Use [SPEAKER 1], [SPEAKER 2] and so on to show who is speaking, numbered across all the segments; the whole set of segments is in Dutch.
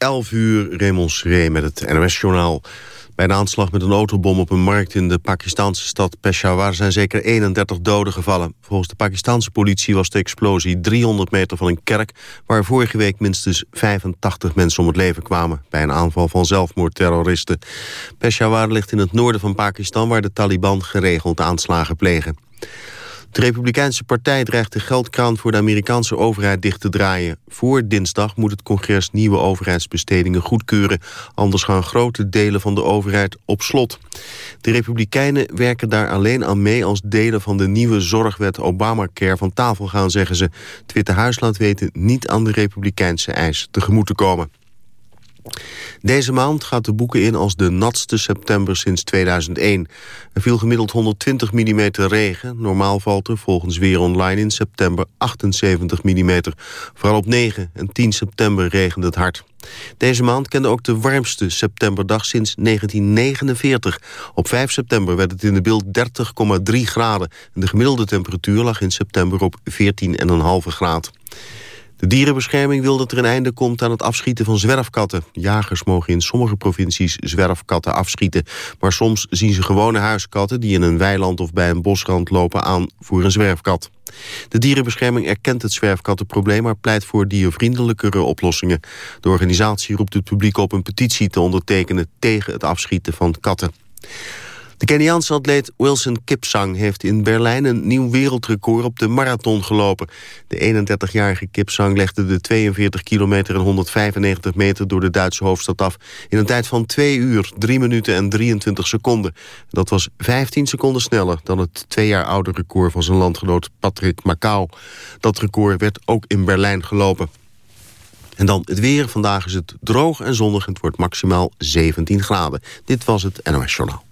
[SPEAKER 1] 11 uur, Raymond met het NOS-journaal. Bij een aanslag met een autobom op een markt in de Pakistanse stad Peshawar zijn zeker 31 doden gevallen. Volgens de Pakistanse politie was de explosie 300 meter van een kerk... waar vorige week minstens 85 mensen om het leven kwamen... bij een aanval van zelfmoordterroristen. Peshawar ligt in het noorden van Pakistan... waar de Taliban geregeld aanslagen plegen. De Republikeinse Partij dreigt de geldkraan voor de Amerikaanse overheid dicht te draaien. Voor dinsdag moet het congres nieuwe overheidsbestedingen goedkeuren. Anders gaan grote delen van de overheid op slot. De Republikeinen werken daar alleen aan mee als delen van de nieuwe zorgwet Obamacare van tafel gaan, zeggen ze. Het Witte Huis laat weten niet aan de Republikeinse eis tegemoet te komen. Deze maand gaat de boeken in als de natste september sinds 2001. Er viel gemiddeld 120 mm regen. Normaal valt er volgens Weer Online in september 78 mm. Vooral op 9 en 10 september regende het hard. Deze maand kende ook de warmste septemberdag sinds 1949. Op 5 september werd het in de beeld 30,3 graden. En de gemiddelde temperatuur lag in september op 14,5 graden. De dierenbescherming wil dat er een einde komt aan het afschieten van zwerfkatten. Jagers mogen in sommige provincies zwerfkatten afschieten. Maar soms zien ze gewone huiskatten die in een weiland of bij een bosrand lopen aan voor een zwerfkat. De dierenbescherming erkent het zwerfkattenprobleem... maar pleit voor diervriendelijkere oplossingen. De organisatie roept het publiek op een petitie te ondertekenen... tegen het afschieten van katten. De Keniaanse atleet Wilson Kipsang heeft in Berlijn een nieuw wereldrecord op de marathon gelopen. De 31-jarige Kipsang legde de 42 kilometer en 195 meter door de Duitse hoofdstad af in een tijd van 2 uur, 3 minuten en 23 seconden. Dat was 15 seconden sneller dan het twee jaar oude record van zijn landgenoot Patrick Macau. Dat record werd ook in Berlijn gelopen. En dan het weer. Vandaag is het droog en zonnig het wordt maximaal 17 graden. Dit was het NOS Journaal.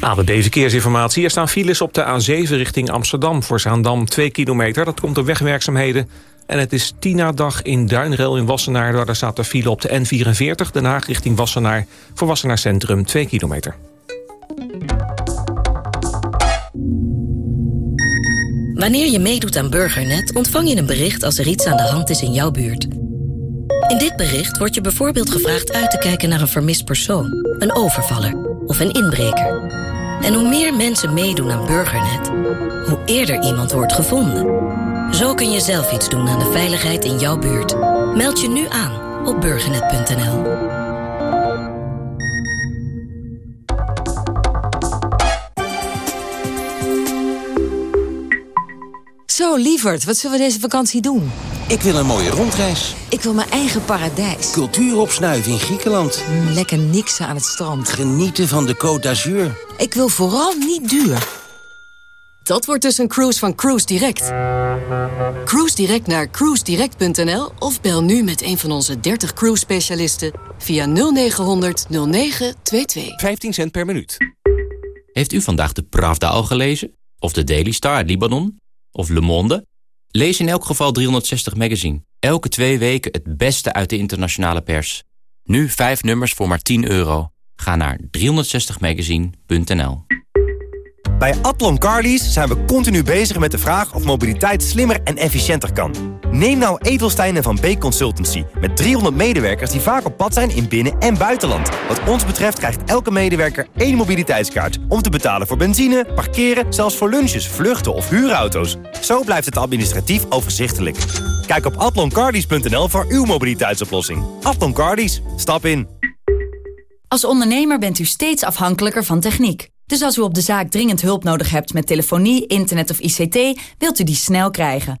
[SPEAKER 2] ABB Verkeersinformatie. Er staan files op de A7 richting Amsterdam. Voor Zaandam 2 kilometer. Dat komt door wegwerkzaamheden. En het is Tina dag in Duinrel in Wassenaar. Daar staat de file op de N44. Den Haag richting Wassenaar. Voor Wassenaar Centrum 2 kilometer.
[SPEAKER 3] Wanneer je meedoet aan Burgernet... ontvang je een bericht als er iets aan de hand is in jouw buurt. In dit bericht wordt je bijvoorbeeld gevraagd uit te kijken naar een vermist persoon, een overvaller of een inbreker. En hoe meer mensen meedoen aan Burgernet, hoe eerder iemand wordt gevonden. Zo kun je zelf iets doen aan de veiligheid in jouw buurt. Meld je nu aan op burgernet.nl.
[SPEAKER 4] Zo, lieverd, wat zullen we deze vakantie doen?
[SPEAKER 5] Ik wil een mooie rondreis.
[SPEAKER 4] Ik wil mijn eigen paradijs.
[SPEAKER 5] Cultuur opsnuiven in Griekenland.
[SPEAKER 4] Mm, lekker niksen aan het strand.
[SPEAKER 5] Genieten van de Côte d'Azur.
[SPEAKER 4] Ik wil vooral niet duur. Dat wordt dus een cruise van Cruise Direct. Cruise Direct naar cruisedirect.nl of bel nu met een van onze 30 cruise specialisten via 0900 0922.
[SPEAKER 2] 15 cent per minuut.
[SPEAKER 6] Heeft u vandaag de Pravda al gelezen? Of de Daily Star uit Libanon? Of Le Monde? Lees in elk geval 360 Magazine. Elke twee weken het beste uit de internationale pers. Nu vijf nummers voor maar 10 euro. Ga naar 360magazine.nl
[SPEAKER 7] Bij Atlon Carlies zijn we continu bezig met de vraag of mobiliteit slimmer en efficiënter kan. Neem nou Edelstein en Van Beek Consultancy. Met 300 medewerkers die vaak op pad zijn in binnen- en buitenland. Wat ons betreft krijgt elke medewerker één mobiliteitskaart. Om te betalen voor benzine, parkeren, zelfs voor lunches, vluchten of huurauto's. Zo blijft het administratief overzichtelijk. Kijk op atloncardies.nl voor uw mobiliteitsoplossing. Atlon Cardies, stap in.
[SPEAKER 8] Als ondernemer bent u steeds afhankelijker van techniek. Dus als u op de zaak dringend hulp nodig hebt met telefonie, internet of ICT... wilt u die snel krijgen.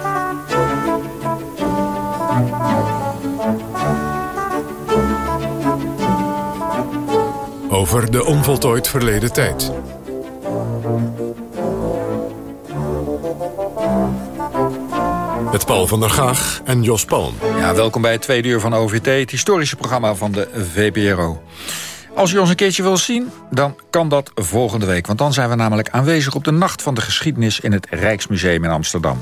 [SPEAKER 9] Over de onvoltooid verleden tijd. Met Paul van der Gaag en Jos Palm.
[SPEAKER 10] Ja, welkom bij het tweede uur van OVT, het historische programma van de VPRO. Als u ons een keertje wil zien, dan kan dat volgende week. Want dan zijn we namelijk aanwezig op de Nacht van de Geschiedenis... in het Rijksmuseum in Amsterdam.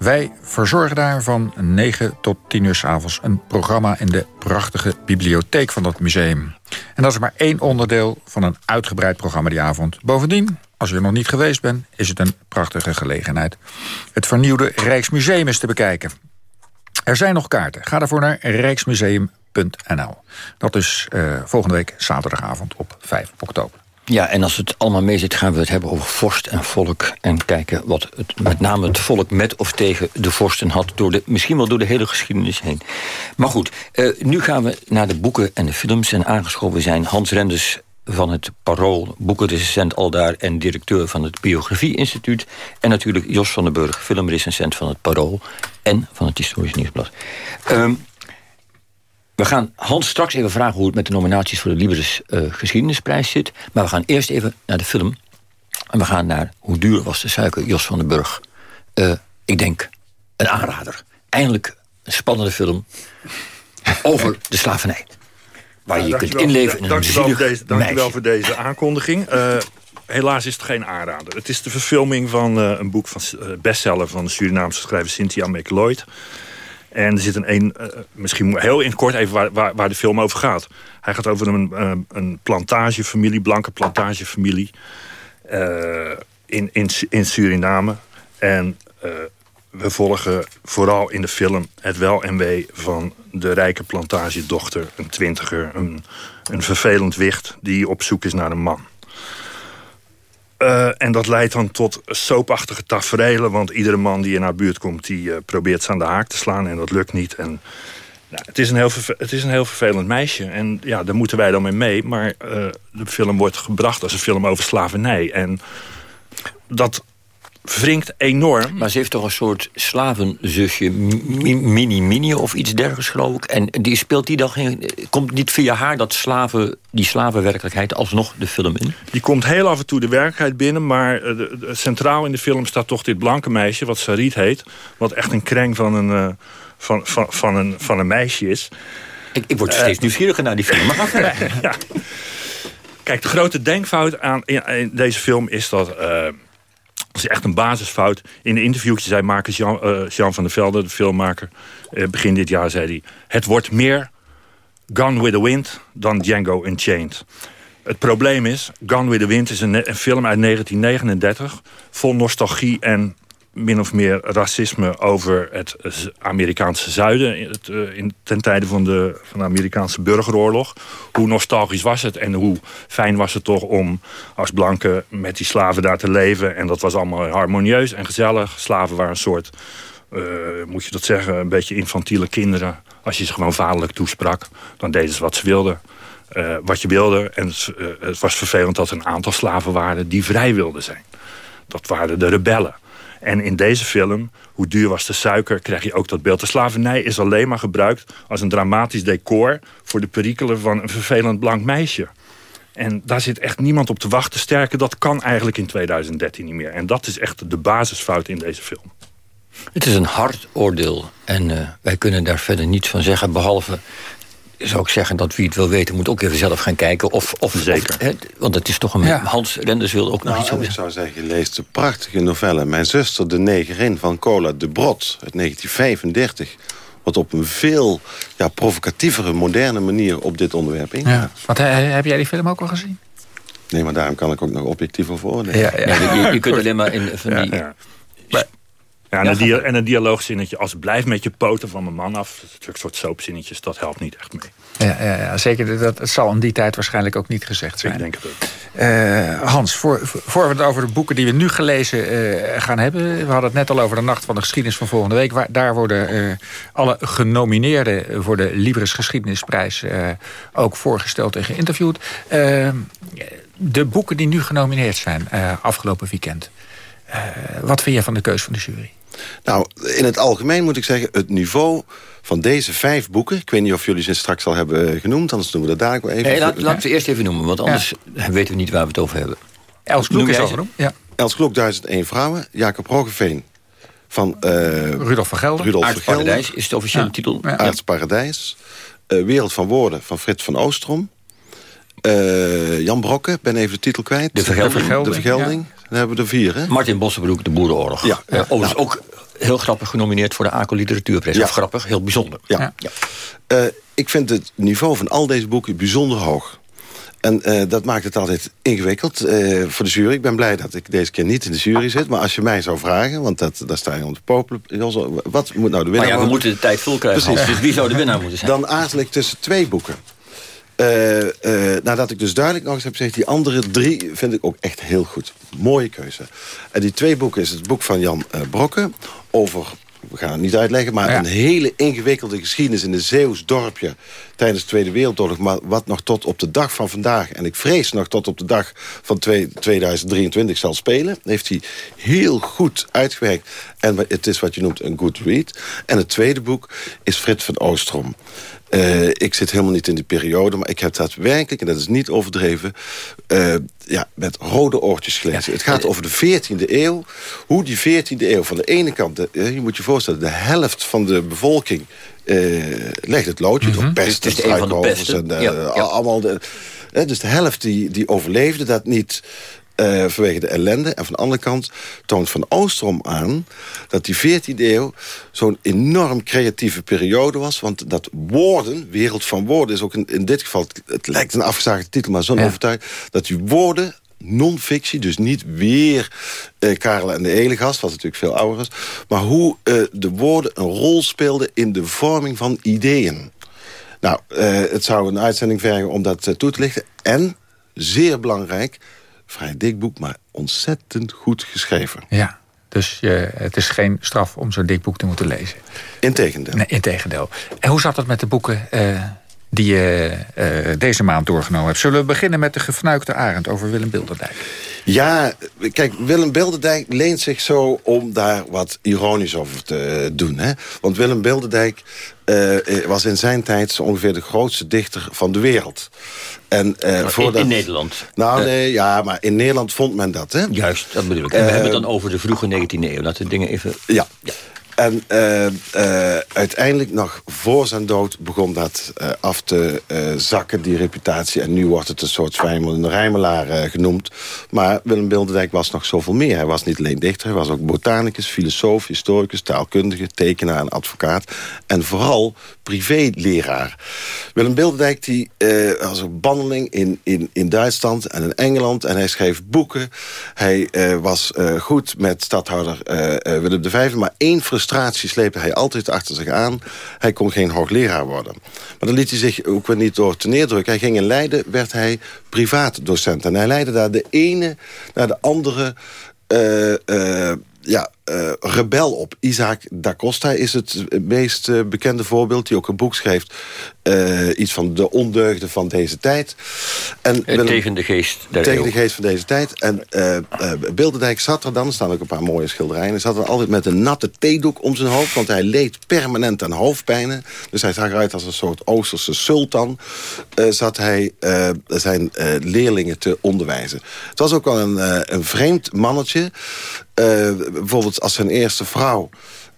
[SPEAKER 10] Wij verzorgen daar van 9 tot 10 uur s avonds... een programma in de prachtige bibliotheek van dat museum. En dat is maar één onderdeel van een uitgebreid programma die avond. Bovendien, als u er nog niet geweest bent, is het een prachtige gelegenheid. Het vernieuwde Rijksmuseum is te bekijken. Er zijn nog kaarten. Ga daarvoor naar rijksmuseum.nl. Dat is uh, volgende week zaterdagavond op 5 oktober.
[SPEAKER 11] Ja, en als het allemaal mee zit, gaan we het hebben over vorst en volk. En kijken wat het, met name het volk met of tegen de vorsten had. Door de, misschien wel door de hele geschiedenis heen. Maar goed, uh, nu gaan we naar de boeken en de films. En aangeschoven zijn Hans Renders van het Parool, boekenrecensent aldaar... en directeur van het Biografie Instituut. En natuurlijk Jos van den Burg, filmrecensent van het Parool... en van het Historisch Nieuwsblad. Um, we gaan Hans straks even vragen hoe het met de nominaties... voor de Libris uh, Geschiedenisprijs zit. Maar we gaan eerst even naar de film. En we gaan naar Hoe duur was de suiker, Jos van den Burg. Uh, ik denk, een aanrader. Eindelijk een spannende film over de slavernij. Waar je kunt inleven in een
[SPEAKER 12] deze, Dankjewel voor deze aankondiging. Uh, helaas is het geen aanrader. Het is de verfilming van uh, een boek van bestseller... van de Surinaamse schrijver Cynthia McLeod. En er zit een, een misschien heel in kort even waar, waar, waar, de film over gaat. Hij gaat over een, een plantagefamilie, blanke plantagefamilie... in, in, in Suriname. En we volgen vooral in de film het wel en wee van de rijke plantagedochter. Een twintiger, een, een vervelend wicht die op zoek is naar een man. Uh, en dat leidt dan tot soapachtige tafereelen. Want iedere man die in haar buurt komt, die uh, probeert ze aan de haak te slaan. En dat lukt niet. En, nou, het, is een heel het is een heel vervelend meisje. En ja, daar moeten wij dan mee mee. Maar uh, de film wordt gebracht als een film over slavernij. En dat wringt enorm.
[SPEAKER 11] Maar ze heeft toch een soort slavenzusje, mini-mini of iets dergelijks geloof ik. En die speelt die dan geen, komt niet via haar dat slaven, die slavenwerkelijkheid alsnog de film in?
[SPEAKER 12] Die komt heel af en toe de werkelijkheid binnen, maar eh, de, de, centraal in de film staat toch dit blanke meisje, wat Sarit heet. Wat echt een kreng van een, uh, van, van, van, een, van een meisje is.
[SPEAKER 11] Ik, ik word steeds uh, nieuwsgieriger naar die film. Maar ja.
[SPEAKER 12] Kijk, de grote denkfout aan in, in deze film is dat dat is echt een basisfout. In een interviewtje zei maker Jean, Jean van der Velde, de filmmaker... Uh, begin dit jaar zei hij... het wordt meer Gone with the Wind dan Django Unchained. Het probleem is, Gone with the Wind is een, een film uit 1939... vol nostalgie en min of meer racisme over het Amerikaanse zuiden... in, eh, ten tijde van de, van de Amerikaanse burgeroorlog. Hoe nostalgisch was het en hoe fijn was het toch om als blanke met die slaven daar te leven. En dat was allemaal harmonieus en gezellig. Slaven waren een soort, uh, moet je dat zeggen, een beetje infantiele kinderen. Als je ze gewoon vaderlijk toesprak, dan deden ze wat ze wilden. Uh, wat je wilde. En het, het was vervelend dat er een aantal slaven waren die vrij wilden zijn. Dat waren de rebellen. En in deze film, hoe duur was de suiker, krijg je ook dat beeld. De slavernij is alleen maar gebruikt als een dramatisch decor... voor de perikelen van een vervelend blank meisje. En daar zit echt niemand op te wachten. Sterker, dat kan eigenlijk in 2013 niet meer. En dat is echt de basisfout in deze film.
[SPEAKER 11] Het is een hard oordeel. En uh, wij kunnen daar verder niets van zeggen... behalve zou ik zeggen dat wie het wil weten... moet ook even zelf gaan kijken. Of, of,
[SPEAKER 12] Zeker.
[SPEAKER 11] Of, want het is toch een... Ja. Hans Renders wil ook nog
[SPEAKER 13] nou,
[SPEAKER 11] iets over
[SPEAKER 13] Ik zou zeggen, je leest de prachtige novelle... Mijn zuster, de negerin van Cola de Brot uit 1935... wat op een veel ja, provocatievere, moderne manier... op dit onderwerp ingaat. Ja.
[SPEAKER 10] Want, heb jij die film ook al gezien?
[SPEAKER 13] Nee, maar daarom kan ik ook nog objectief over oordelen.
[SPEAKER 11] Ja, ja. je, je kunt alleen maar in van die...
[SPEAKER 12] Maar, ja, en, een dia en een dialoogzinnetje als blijf met je poten van mijn man af. Een soort soapzinnetjes, dat helpt niet echt mee.
[SPEAKER 10] Ja, ja, ja zeker. Dat, het zal in die tijd waarschijnlijk ook niet gezegd zijn.
[SPEAKER 12] Ik denk het ook.
[SPEAKER 10] Uh, Hans, voor, voor we het over de boeken die we nu gelezen uh, gaan hebben... we hadden het net al over de Nacht van de Geschiedenis van volgende week. Waar, daar worden uh, alle genomineerden voor de Libris Geschiedenisprijs... ook voorgesteld en geïnterviewd. de boeken die nu genomineerd zijn afgelopen weekend... wat vind je van de keus van de jury?
[SPEAKER 13] Nou, in het algemeen moet ik zeggen... het niveau van deze vijf boeken... ik weet niet of jullie ze straks al hebben genoemd... anders doen we dat daar wel even.
[SPEAKER 11] Nee, laat, laten we eerst even noemen, want anders weten we niet waar we het over hebben.
[SPEAKER 10] Els Kloek is al genoemd. Ja.
[SPEAKER 13] Els Klok, 1001 vrouwen. Jacob Roggeveen van uh,
[SPEAKER 10] Rudolf van Gelder.
[SPEAKER 13] Rudolf
[SPEAKER 11] Aardsparadijs is de officiële ja. titel.
[SPEAKER 13] Ja. Aardsparadijs. Uh, Wereld van Woorden van Frits van Oostrom. Uh, Jan Brokke, ben even de titel kwijt.
[SPEAKER 11] De Vergelding.
[SPEAKER 13] De Vergelding. Ja. Dan hebben we er vier, hè?
[SPEAKER 11] Martin Bossenbroek, De Boerenoorlog.
[SPEAKER 13] Ja.
[SPEAKER 11] ja. Overigens nou. ook heel grappig genomineerd voor de ACO Literatuurprijs. Ja. Of grappig, heel bijzonder.
[SPEAKER 13] Ja. ja. ik vind het niveau van al deze boeken bijzonder hoog. En uh, dat maakt het altijd ingewikkeld uh, voor de jury. Ik ben blij dat ik deze keer niet in de jury zit. Maar als je mij zou vragen, want dat, daar sta je om te popelen... Wat moet nou de winnaar
[SPEAKER 11] Maar ja, we moeten de tijd vol krijgen. Precies. Dus wie zou de winnaar moeten zijn?
[SPEAKER 13] Dan aarzel ik tussen twee boeken. Uh, nadat ik dus duidelijk nog eens heb gezegd... die andere drie vind ik ook echt heel goed. Mooie keuze. En die twee boeken is het boek van Jan Brokke... over we gaan het niet uitleggen... maar ja. een hele ingewikkelde geschiedenis in een Zeeuws dorpje... tijdens de Tweede Wereldoorlog... maar wat nog tot op de dag van vandaag... en ik vrees nog tot op de dag van 2023 zal spelen... heeft hij heel goed uitgewerkt. En het is wat je noemt een good read. En het tweede boek is Frits van Oostrom. Uh, ik zit helemaal niet in die periode, maar ik heb daadwerkelijk, en dat is niet overdreven, uh, ja, met rode oortjes gelezen. Ja. Het gaat over de 14e eeuw. Hoe die 14e eeuw van de ene kant, de, je moet je voorstellen, de helft van de bevolking uh, legt het loodje mm -hmm. door pesten, struikrovers en ja, ja. allemaal. De, dus de helft die, die overleefde dat niet uh, vanwege de ellende. En van de andere kant toont Van Oostrom aan... dat die 14e eeuw zo'n enorm creatieve periode was. Want dat woorden, wereld van woorden... is ook in, in dit geval, het, het lijkt een afgezaagde titel... maar zo'n ja. overtuiging dat die woorden non-fictie, dus niet weer uh, Karel en de Elegast... wat natuurlijk veel ouder maar hoe uh, de woorden een rol speelden in de vorming van ideeën. Nou, uh, het zou een uitzending vergen om dat toe te lichten. En, zeer belangrijk vrij dik boek, maar ontzettend goed geschreven.
[SPEAKER 10] Ja, dus je, het is geen straf om zo'n dik boek te moeten lezen.
[SPEAKER 13] Integendeel.
[SPEAKER 10] Nee, integendeel. En hoe zat het met de boeken uh, die je uh, deze maand doorgenomen hebt? Zullen we beginnen met de gefnuikte arend over Willem Bilderdijk?
[SPEAKER 13] Ja, kijk, Willem Bilderdijk leent zich zo om daar wat ironisch over te doen. Hè? Want Willem Bilderdijk uh, was in zijn tijd zo ongeveer de grootste dichter van de wereld.
[SPEAKER 11] En, uh, voordat... in, in, Nederland?
[SPEAKER 13] Nou, nee, ja, maar in Nederland vond men dat, hè?
[SPEAKER 11] Juist, dat bedoel ik. En we hebben het dan over de vroege 19e eeuw. Laten we dingen even...
[SPEAKER 13] Ja. ja. En uh, uh, uiteindelijk, nog voor zijn dood, begon dat uh, af te zakken, die reputatie. En nu wordt het een soort zwijmelende rijmelaar genoemd. Maar Willem Bilderdijk was nog zoveel meer. Hij was niet alleen dichter, hij was ook botanicus, filosoof, historicus, taalkundige, tekenaar en advocaat. En vooral privéleraar. Willem Bilderdijk die, was een bandeling in, in, in Duitsland en in Engeland. En hij schreef boeken. Hij was goed met stadhouder Willem V. Maar één frustratie sleepte hij altijd achter zich aan. Hij kon geen hoogleraar worden. Maar dan liet hij zich ook weer niet door neerdrukken. Hij ging in Leiden, werd hij privaatdocent. En hij leidde daar de ene naar de andere... Uh, uh, ja, uh, rebel op. Isaac da Costa is het meest uh, bekende voorbeeld... die ook een boek schreef. Uh, iets van de ondeugden van deze tijd.
[SPEAKER 11] En Willem, tegen de geest der
[SPEAKER 13] Tegen de geest van deze tijd. En Bilderdijk zat er dan, er staan ook een paar mooie schilderijen... hij zat er altijd met een natte theedoek om zijn hoofd... want hij leed permanent aan hoofdpijnen. Dus hij zag eruit als een soort Oosterse sultan... zat hij zijn leerlingen te onderwijzen. Het was ook wel een, een vreemd mannetje... Uh, als zijn eerste vrouw...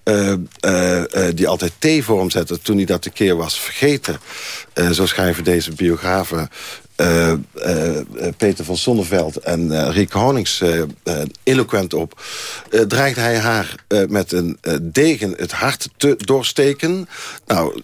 [SPEAKER 13] Uh, uh, uh, die altijd thee voor hem zette... toen hij dat een keer was vergeten. zo schrijven deze biografen... Peter van Sonneveld en Riek Honings eloquent op... dreigde hij haar met een degen het hart te doorsteken. Nou,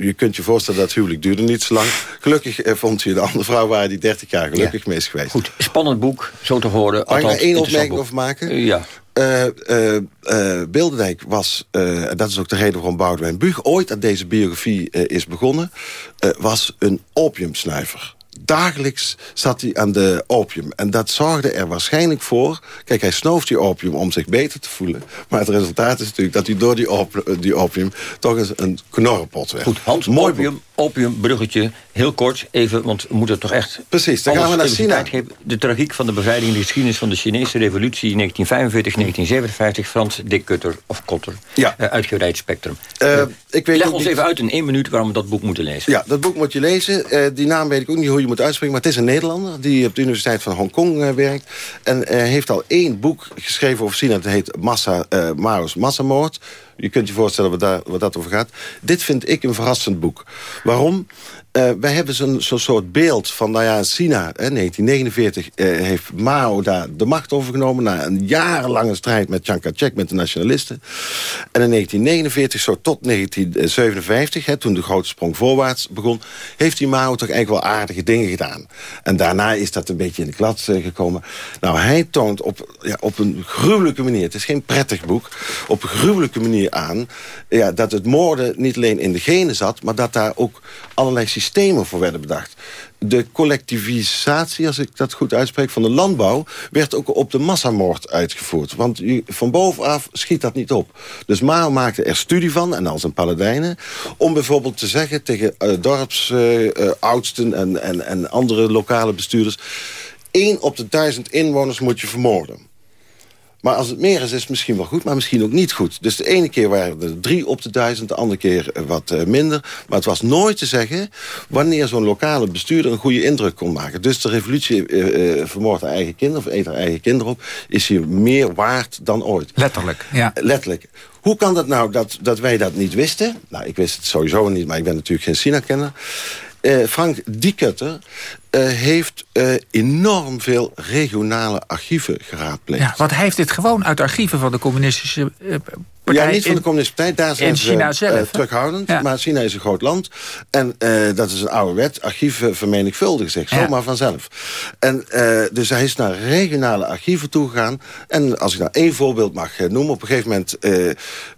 [SPEAKER 13] je kunt je voorstellen dat het huwelijk duurde niet zo lang. Gelukkig eh, vond hij de andere vrouw waar die 30 jaar gelukkig ja. mee is geweest.
[SPEAKER 11] Goed, spannend boek, zo te horen.
[SPEAKER 13] Kan ik daar één opmerking over maken?
[SPEAKER 11] Uh, ja.
[SPEAKER 13] Uh, Bilderdijk was, dat is ook de reden waarom Boudewijn Buug... ooit aan deze biografie is begonnen, was een opiumsnuiver dagelijks zat hij aan de opium. En dat zorgde er waarschijnlijk voor... Kijk, hij snoof die opium om zich beter te voelen. Maar het resultaat is natuurlijk dat hij door die, op, die opium... toch eens een knorrenpot werd.
[SPEAKER 11] Goed, Hans, Mooi opium, opium, bruggetje, heel kort even... want we moeten toch echt...
[SPEAKER 13] Precies, dan gaan we naar China.
[SPEAKER 11] De tragiek van de bevrijding in de geschiedenis van de Chinese revolutie... 1945, 1957, Frans Dick Kutter of Kotter. Ja. Uh, uitgebreid Spectrum. Uh, ik weet Leg ons even uit in één minuut waarom we dat boek moeten lezen.
[SPEAKER 13] Ja, dat boek moet je lezen. Uh, die naam weet ik ook niet hoe je moet uitspreken... maar het is een Nederlander die op de Universiteit van Hongkong werkt. En heeft al één boek geschreven over China. Dat heet Massa, Mao's Massamoord. Je kunt je voorstellen wat, wat dat over gaat. Dit vind ik een verrassend boek. Waarom? Uh, wij hebben zo'n zo soort beeld van, nou ja, China, hè, 1949 uh, heeft Mao daar de macht overgenomen... na een jarenlange strijd met Chiang Kai-shek, met de nationalisten. En in 1949, zo tot 1957, hè, toen de grote sprong voorwaarts begon... heeft die Mao toch eigenlijk wel aardige dingen gedaan. En daarna is dat een beetje in de klad uh, gekomen. Nou, hij toont op, ja, op een gruwelijke manier, het is geen prettig boek... op een gruwelijke manier aan ja, dat het moorden niet alleen in de genen zat... maar dat daar ook allerlei systemen voor werden bedacht. De collectivisatie, als ik dat goed uitspreek, van de landbouw... werd ook op de massamoord uitgevoerd. Want van bovenaf schiet dat niet op. Dus Mao maakte er studie van, en als een paladijnen... om bijvoorbeeld te zeggen tegen uh, dorpsoudsten uh, en, en, en andere lokale bestuurders... één op de duizend inwoners moet je vermoorden. Maar als het meer is, is het misschien wel goed, maar misschien ook niet goed. Dus de ene keer waren er drie op de duizend, de andere keer eh, wat uh, minder. Maar het was nooit te zeggen wanneer zo'n lokale bestuurder een goede indruk kon maken. Dus de revolutie uh, vermoordt haar eigen kinderen, of eet haar eigen kinderen op... is hier meer waard dan ooit.
[SPEAKER 10] Letterlijk, ja.
[SPEAKER 13] Letterlijk. Hoe kan dat nou dat, dat wij dat niet wisten? Nou, ik wist het sowieso niet, maar ik ben natuurlijk geen China-kenner. Uh, Frank Diekutter uh, heeft uh, enorm veel regionale archieven geraadpleegd.
[SPEAKER 10] Ja, want hij heeft dit gewoon uit archieven van de communistische
[SPEAKER 13] ja, niet van de communistische partij. Daar zijn in China ze, zelf, uh, terughoudend. Maar China is een groot land. En uh, dat is een oude wet. Archieven vermenigvuldigen zich. Zomaar vanzelf. En uh, dus hij is naar regionale archieven toegegaan. En als ik nou één voorbeeld mag noemen. Op een gegeven moment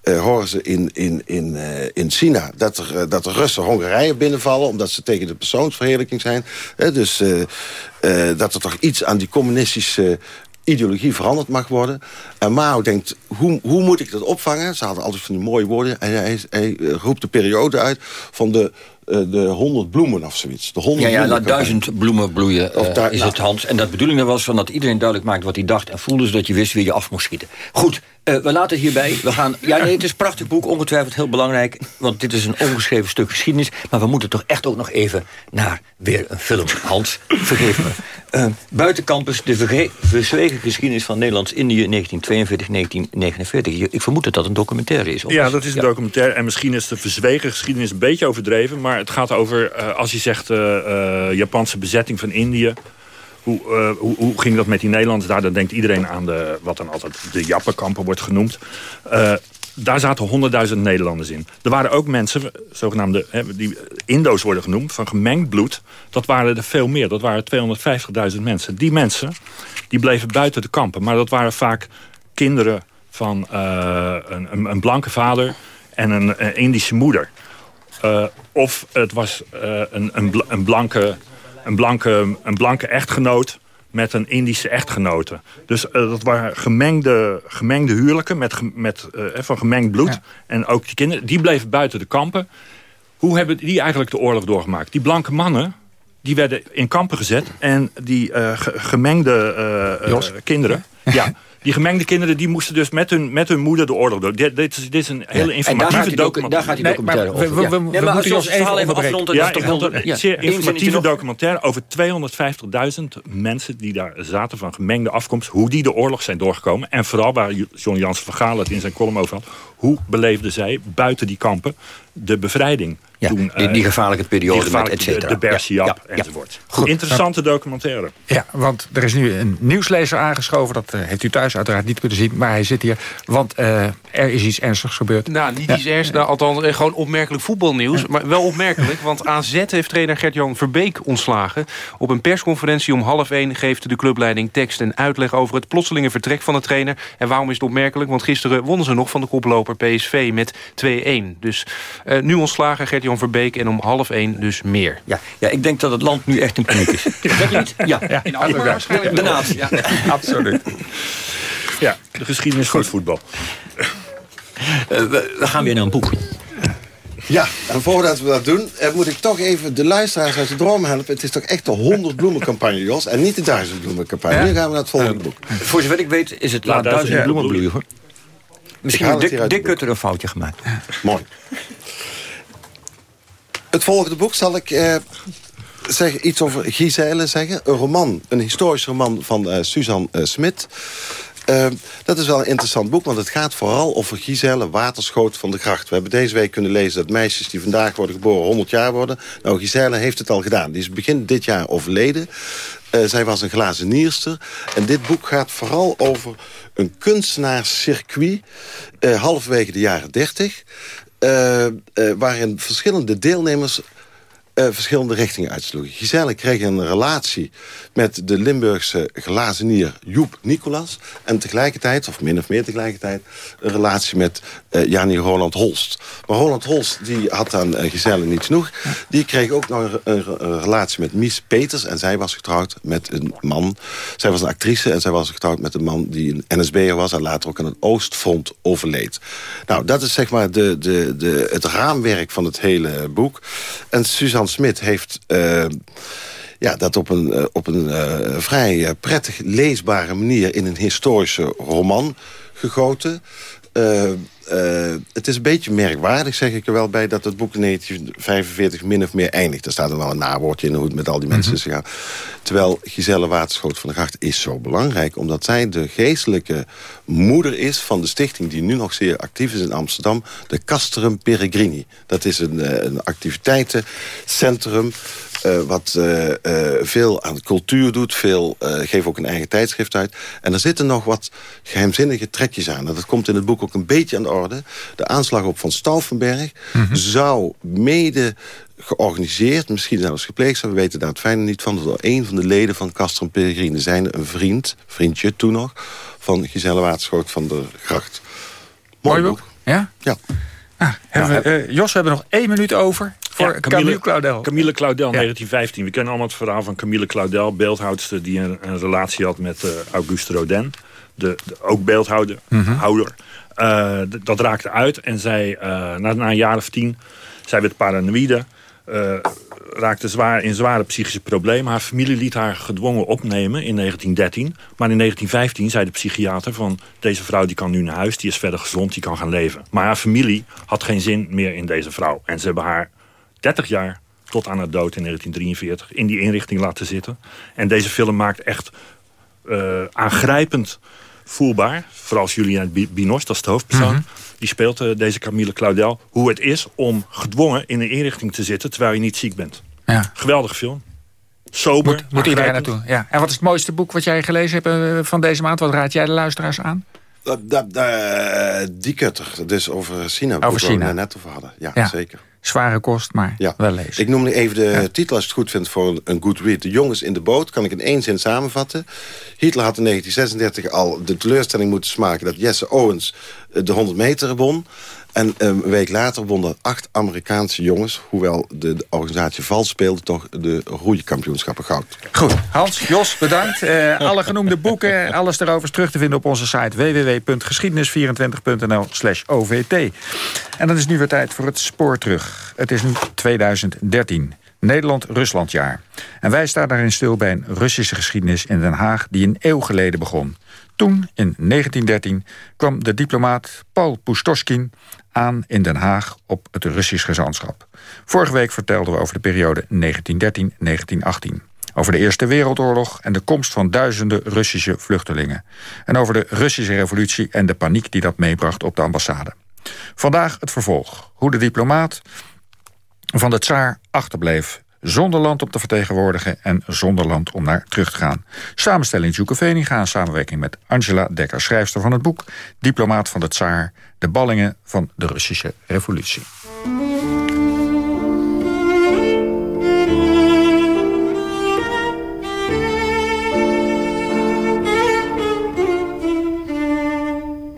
[SPEAKER 13] horen ze in, in, in, in China... Dat er, dat de Russen Hongarije binnenvallen... omdat ze tegen de persoonsverheerlijking zijn. dus... Uh, dat er toch iets aan die communistische ideologie veranderd mag worden. En Mao denkt, hoe, hoe moet ik dat opvangen? Ze hadden altijd van die mooie woorden. En hij, hij roept de periode uit van de de honderd bloemen of zoiets. De
[SPEAKER 11] ja, ja, laat duizend bloemen bloeien uh, is nou. het, Hans. En dat bedoeling was van dat iedereen duidelijk maakt wat hij dacht... en voelde, zodat je wist wie je af moest schieten. Goed, uh, we laten het hierbij. We gaan, ja, nee, het is een prachtig boek, ongetwijfeld heel belangrijk... want dit is een ongeschreven stuk geschiedenis... maar we moeten toch echt ook nog even naar weer een film. Hans, vergeef me. Uh, buiten campus, de verzwegen geschiedenis van Nederlands-Indië 1942-1949. Ik vermoed dat dat een documentaire is.
[SPEAKER 12] Ja, dat is een documentaire. En misschien is de verzwegen geschiedenis een beetje overdreven... maar het gaat over, uh, als je zegt, uh, Japanse bezetting van Indië... Hoe, hoe, hoe, ging dat met die Nederlanders daar? Dan denkt iedereen aan de, wat dan altijd de Jappenkampen wordt genoemd daar zaten honderdduizend Nederlanders in. Er waren ook mensen, zogenaamde hè, die Indo's worden genoemd, van gemengd bloed. Dat waren er veel meer. Dat waren 250.000 mensen. Die mensen die bleven buiten de kampen. Maar dat waren vaak kinderen van uh, een, een, blanke vader en een, een Indische moeder. Uh, of het was uh, een, een, een, blanke, een, blanke, een blanke echtgenoot met een Indische echtgenote. Dus uh, dat waren gemengde, gemengde huwelijken met, met, van gemengd bloed. En ook die kinderen, die bleven buiten de kampen. Hoe hebben die eigenlijk de oorlog doorgemaakt? Die blanke mannen, die werden in kampen gezet. En die gemengde kinderen... Ja, die gemengde kinderen die moesten dus met hun, met hun moeder de oorlog doen. Dit, dit, is, dit is een hele informatieve documentaire.
[SPEAKER 11] Daar gaat die documentaire over. We, we, we, moeten ons even afronden.
[SPEAKER 12] Ja, een zeer informatieve documentaire over 250.000 mensen die daar zaten van gemengde afkomst. Hoe die de oorlog zijn doorgekomen. En vooral waar John Jans van Gaal het in zijn column over had. Hoe beleefden zij buiten die kampen de bevrijding?
[SPEAKER 11] Ja, die, die, eh, gevaarlijke periode met et cetera.
[SPEAKER 12] De, de Bersiap ja, enzovoort. Interessante documentaire.
[SPEAKER 10] Ja, want er is nu een nieuwslezer aangeschoven. Dat uh, heeft u thuis uiteraard niet kunnen zien. Maar hij zit hier, want uh, er is iets ernstigs gebeurd.
[SPEAKER 14] Nou, niet iets ernstigs. Nou, althans, gewoon opmerkelijk voetbalnieuws. Maar wel opmerkelijk, want AZ heeft trainer Gert-Jan Verbeek ontslagen. Op een persconferentie om half één geeft de clubleiding tekst en uitleg... over het plotselinge vertrek van de trainer. En waarom is het opmerkelijk? Want gisteren wonnen ze nog van de koploper PSV met 2-1. Dus nu ontslagen Gert-Jan Verbeek en om half één dus meer.
[SPEAKER 11] Ja, ja, ik denk dat het land nu echt in paniek is. dat niet? Ja,
[SPEAKER 14] in Alkmaar waarschijnlijk
[SPEAKER 11] De natie.
[SPEAKER 14] Ja,
[SPEAKER 10] absoluut.
[SPEAKER 12] Ja, de geschiedenis van het voetbal.
[SPEAKER 11] Uh, we, we gaan weer naar een boek.
[SPEAKER 13] Ja, en voordat we dat doen, eh, moet ik toch even de luisteraars uit de droom helpen. Het is toch echt de 100 bloemencampagne, Jos, en niet de 1000 bloemencampagne.
[SPEAKER 11] Ja?
[SPEAKER 13] Nu gaan we naar het volgende boek.
[SPEAKER 11] Voor zover ik weet is het
[SPEAKER 13] Laat
[SPEAKER 11] laat duizend
[SPEAKER 13] duizend
[SPEAKER 11] bloemen
[SPEAKER 13] bloemen
[SPEAKER 11] bloeien. hoor. Misschien Dick
[SPEAKER 13] het
[SPEAKER 11] Kutter een foutje gemaakt.
[SPEAKER 13] Mooi. Het volgende boek zal ik eh, zeggen, iets over Giselle zeggen. Een roman, een historisch roman van eh, Suzanne eh, Smit. Eh, dat is wel een interessant boek, want het gaat vooral over Giselle Waterschoot van de Gracht. We hebben deze week kunnen lezen dat meisjes die vandaag worden geboren 100 jaar worden. Nou, Giselle heeft het al gedaan. Die is begin dit jaar overleden. Eh, zij was een glazenierster. En dit boek gaat vooral over een kunstenaarscircuit... eh halverwege de jaren 30... eh, eh, waarin verschillende deelnemers eh, verschillende richtingen uitsloegen. Giselle kreeg een relatie met de Limburgse glazenier Joep Nicolas... en tegelijkertijd, of min of meer tegelijkertijd... een relatie met eh Jani Roland Holst. Maar Roland Holst die had aan eh, Giselle niet genoeg. Die kreeg ook nog een relatie met Mies Peters... en zij was getrouwd met een man. Zij was een actrice en zij was getrouwd met een man... die een NSB'er was en later ook aan het Oostfront overleed. Nou, dat is zeg maar de, de, de, het raamwerk van het hele boek. En Suzanne Smit heeft... eh, ja, dat op een, eh, op een eh, vrij prettig leesbare manier... in een historische roman gegoten. Eh, het is een beetje merkwaardig, zeg ik er wel bij... dat het boek in 1945 min of meer eindigt. Er staat er wel een nawoordje in hoe het met al die mensen is gegaan. Terwijl Giselle Waterschoot van der Gracht is zo belangrijk... omdat zij de geestelijke moeder is van de stichting... die nu nog zeer actief is in Amsterdam, de Castrum Peregrini. Dat is een, eh, een activiteitencentrum... eh, wat eh, eh, veel aan cultuur doet, veel, eh geeft ook een eigen tijdschrift uit. En er zitten nog wat geheimzinnige trekjes aan. En dat komt in het boek ook een beetje aan de orde. De aanslag op Van Stauffenberg zou mede georganiseerd, misschien zelfs gepleegd zijn. We weten daar het fijne niet van. Door een van de leden van Castrum Peregrine zijn een vriend, vriendje toen nog... van Giselle Waterschoot van der Gracht. Mooi, boek.
[SPEAKER 10] Ja?
[SPEAKER 13] Ja.
[SPEAKER 10] Hebben we, eh, Jos, we hebben nog één minuut over voor
[SPEAKER 12] Ja,
[SPEAKER 10] Camille, Claudel.
[SPEAKER 12] Camille Claudel, 1915. We kennen allemaal het verhaal van Camille Claudel, beeldhoudster... die een, een relatie had met eh, Auguste Rodin, de, de- ook beeldhouder.
[SPEAKER 10] Mhm.
[SPEAKER 12] houder. Eh, dat raakte uit en zij, eh, na, na een jaar of tien... zij werd paranoïde, raakte zwaar, in zware psychische problemen. Haar familie liet haar gedwongen opnemen in 1913. Maar in 1915 zei de psychiater van... deze vrouw die kan nu naar huis, die is verder gezond, die kan gaan leven. Maar haar familie had geen zin meer in deze vrouw. En ze hebben haar 30 jaar tot aan haar dood in 1943 in die inrichting laten zitten. En deze film maakt echt eh, aangrijpend voelbaar. Vooral als Julian Bi- Binoche, dat is de hoofdpersoon.
[SPEAKER 10] Mhm.
[SPEAKER 12] Die speelt eh, deze Camille Claudel. Hoe het is om gedwongen in een inrichting te zitten... terwijl je niet ziek bent.
[SPEAKER 10] Ja.
[SPEAKER 12] Geweldige film. Sober.
[SPEAKER 10] Moet, moet iedereen naartoe. Ja. En wat is het mooiste boek wat jij gelezen hebt eh, van deze maand? Wat raad jij de luisteraars aan?
[SPEAKER 13] Die kutter, dus over China.
[SPEAKER 10] Over
[SPEAKER 13] waar we
[SPEAKER 10] China.
[SPEAKER 13] het net over hadden. Ja,
[SPEAKER 10] Ja.
[SPEAKER 13] zeker.
[SPEAKER 10] Zware kost, maar
[SPEAKER 13] Ja.
[SPEAKER 10] wel lezen.
[SPEAKER 13] Ik noem nu even de titel als je het goed vindt voor een, een good read. De jongens in de boot, kan ik in één zin samenvatten. Hitler had in 1936 al de teleurstelling moeten smaken... dat Jesse Owens eh, de 100 meter won. En eh, een week later wonnen acht Amerikaanse jongens... hoewel de, organisatie vals speelde... toch de roeikampioenschappen goud.
[SPEAKER 10] Goed, Hans, Jos, bedankt. Eh, alle genoemde boeken, alles erover is terug te vinden op onze site www.geschiedenis24.nl slash OVT. En dan is nu weer tijd voor het spoor terug. Het is nu 2013. Nederland-Ruslandjaar. En wij staan daarin stil bij een Russische geschiedenis in Den Haag... die een eeuw geleden begon. Toen, in 1913, kwam de diplomaat Paul Pustoschkin aan in Den Haag op het Russisch gezantschap. Vorige week vertelden we over de periode 1913-1918. Over de Eerste Wereldoorlog en de komst van duizenden Russische vluchtelingen. En over de Russische revolutie en de paniek die dat meebracht op de ambassade. Vandaag het vervolg. Hoe de diplomaat van de tsaar achterbleef. Zonder land om te vertegenwoordigen en zonder land om naar terug te gaan. Samenstelling Joeke Veninga in samenwerking met Angela Dekker, schrijfster van het boek... Diplomaat van de tsaar, de ballingen van de Russische revolutie.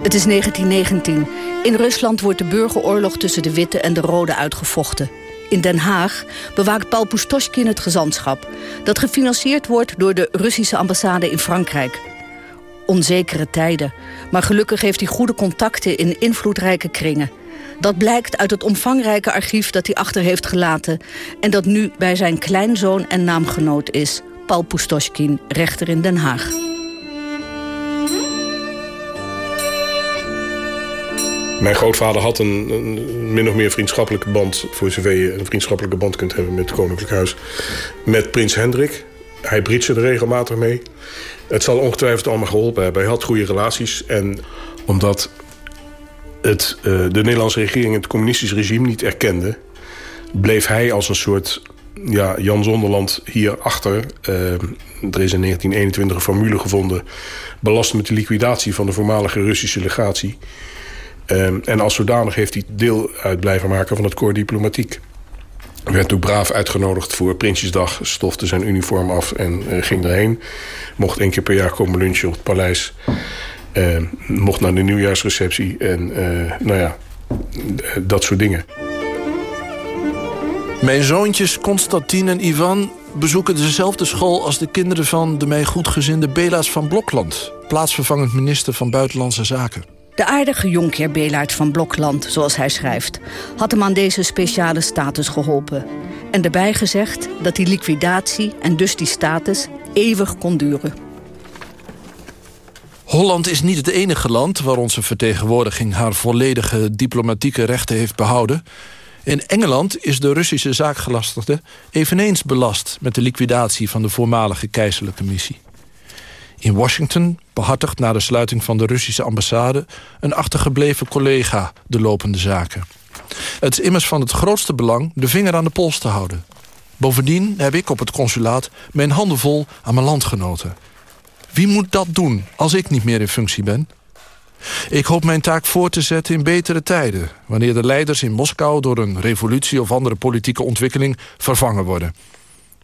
[SPEAKER 15] Het is 1919. In Rusland wordt de burgeroorlog tussen de witte en de rode uitgevochten. In Den Haag bewaakt Paul Pustoschkin het gezantschap... dat gefinancierd wordt door de Russische ambassade in Frankrijk. Onzekere tijden, maar gelukkig heeft hij goede contacten in invloedrijke kringen. Dat blijkt uit het omvangrijke archief dat hij achter heeft gelaten... en dat nu bij zijn kleinzoon en naamgenoot is, Paul Pustoschkin, rechter in Den Haag.
[SPEAKER 16] Mijn grootvader had een, een, min of meer vriendschappelijke band... voor zover je een vriendschappelijke band kunt hebben met het Koninklijk Huis... met prins Hendrik. Hij britste er regelmatig mee. Het zal ongetwijfeld allemaal geholpen hebben. Hij had goede relaties. En omdat het, uh, de Nederlandse regering het communistische regime niet erkende... bleef hij als een soort ja, Jan Zonderland hierachter. Uh, er is in 1921 een formule gevonden... belast met de liquidatie van de voormalige Russische legatie... Um, en als zodanig heeft hij deel uit blijven maken van het koor diplomatiek. Hij werd ook braaf uitgenodigd voor Prinsjesdag, stofte zijn uniform af en uh, ging erheen. Mocht één keer per jaar komen lunchen op het paleis. Uh, mocht naar de nieuwjaarsreceptie en uh, nou ja, dat soort dingen.
[SPEAKER 17] Mijn zoontjes Constantin en Ivan bezoeken dezelfde school... als de kinderen van de mij goedgezinde Bela's van Blokland... plaatsvervangend minister van Buitenlandse Zaken.
[SPEAKER 15] De aardige jonkheer Belaert van Blokland, zoals hij schrijft... had hem aan deze speciale status geholpen. En erbij gezegd dat die liquidatie en dus die status eeuwig kon duren.
[SPEAKER 17] Holland is niet het enige land waar onze vertegenwoordiging... haar volledige diplomatieke rechten heeft behouden. In Engeland is de Russische zaakgelastigde eveneens belast... met de liquidatie van de voormalige keizerlijke missie. In Washington behartigt na de sluiting van de Russische ambassade... een achtergebleven collega de lopende zaken. Het is immers van het grootste belang de vinger aan de pols te houden. Bovendien heb ik op het consulaat mijn handen vol aan mijn landgenoten. Wie moet dat doen als ik niet meer in functie ben? Ik hoop mijn taak voor te zetten in betere tijden... wanneer de leiders in Moskou door een revolutie of andere politieke ontwikkeling vervangen worden...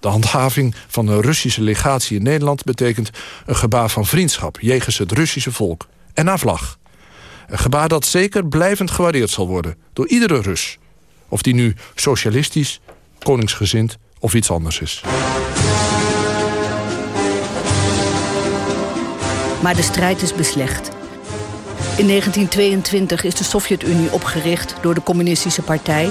[SPEAKER 17] De handhaving van een Russische legatie in Nederland... betekent een gebaar van vriendschap jegens het Russische volk. En naar vlag. Een gebaar dat zeker blijvend gewaardeerd zal worden... door iedere Rus. Of die nu socialistisch, koningsgezind of iets anders is.
[SPEAKER 15] Maar de strijd is beslecht. In 1922 is de Sovjet-Unie opgericht door de Communistische Partij...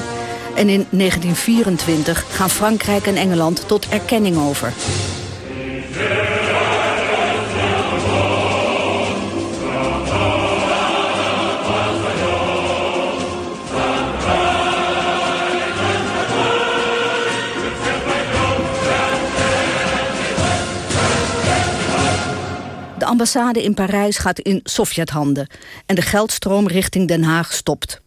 [SPEAKER 15] En in 1924 gaan Frankrijk en Engeland tot erkenning over. De ambassade in Parijs gaat in Sovjethanden en de geldstroom richting Den Haag stopt.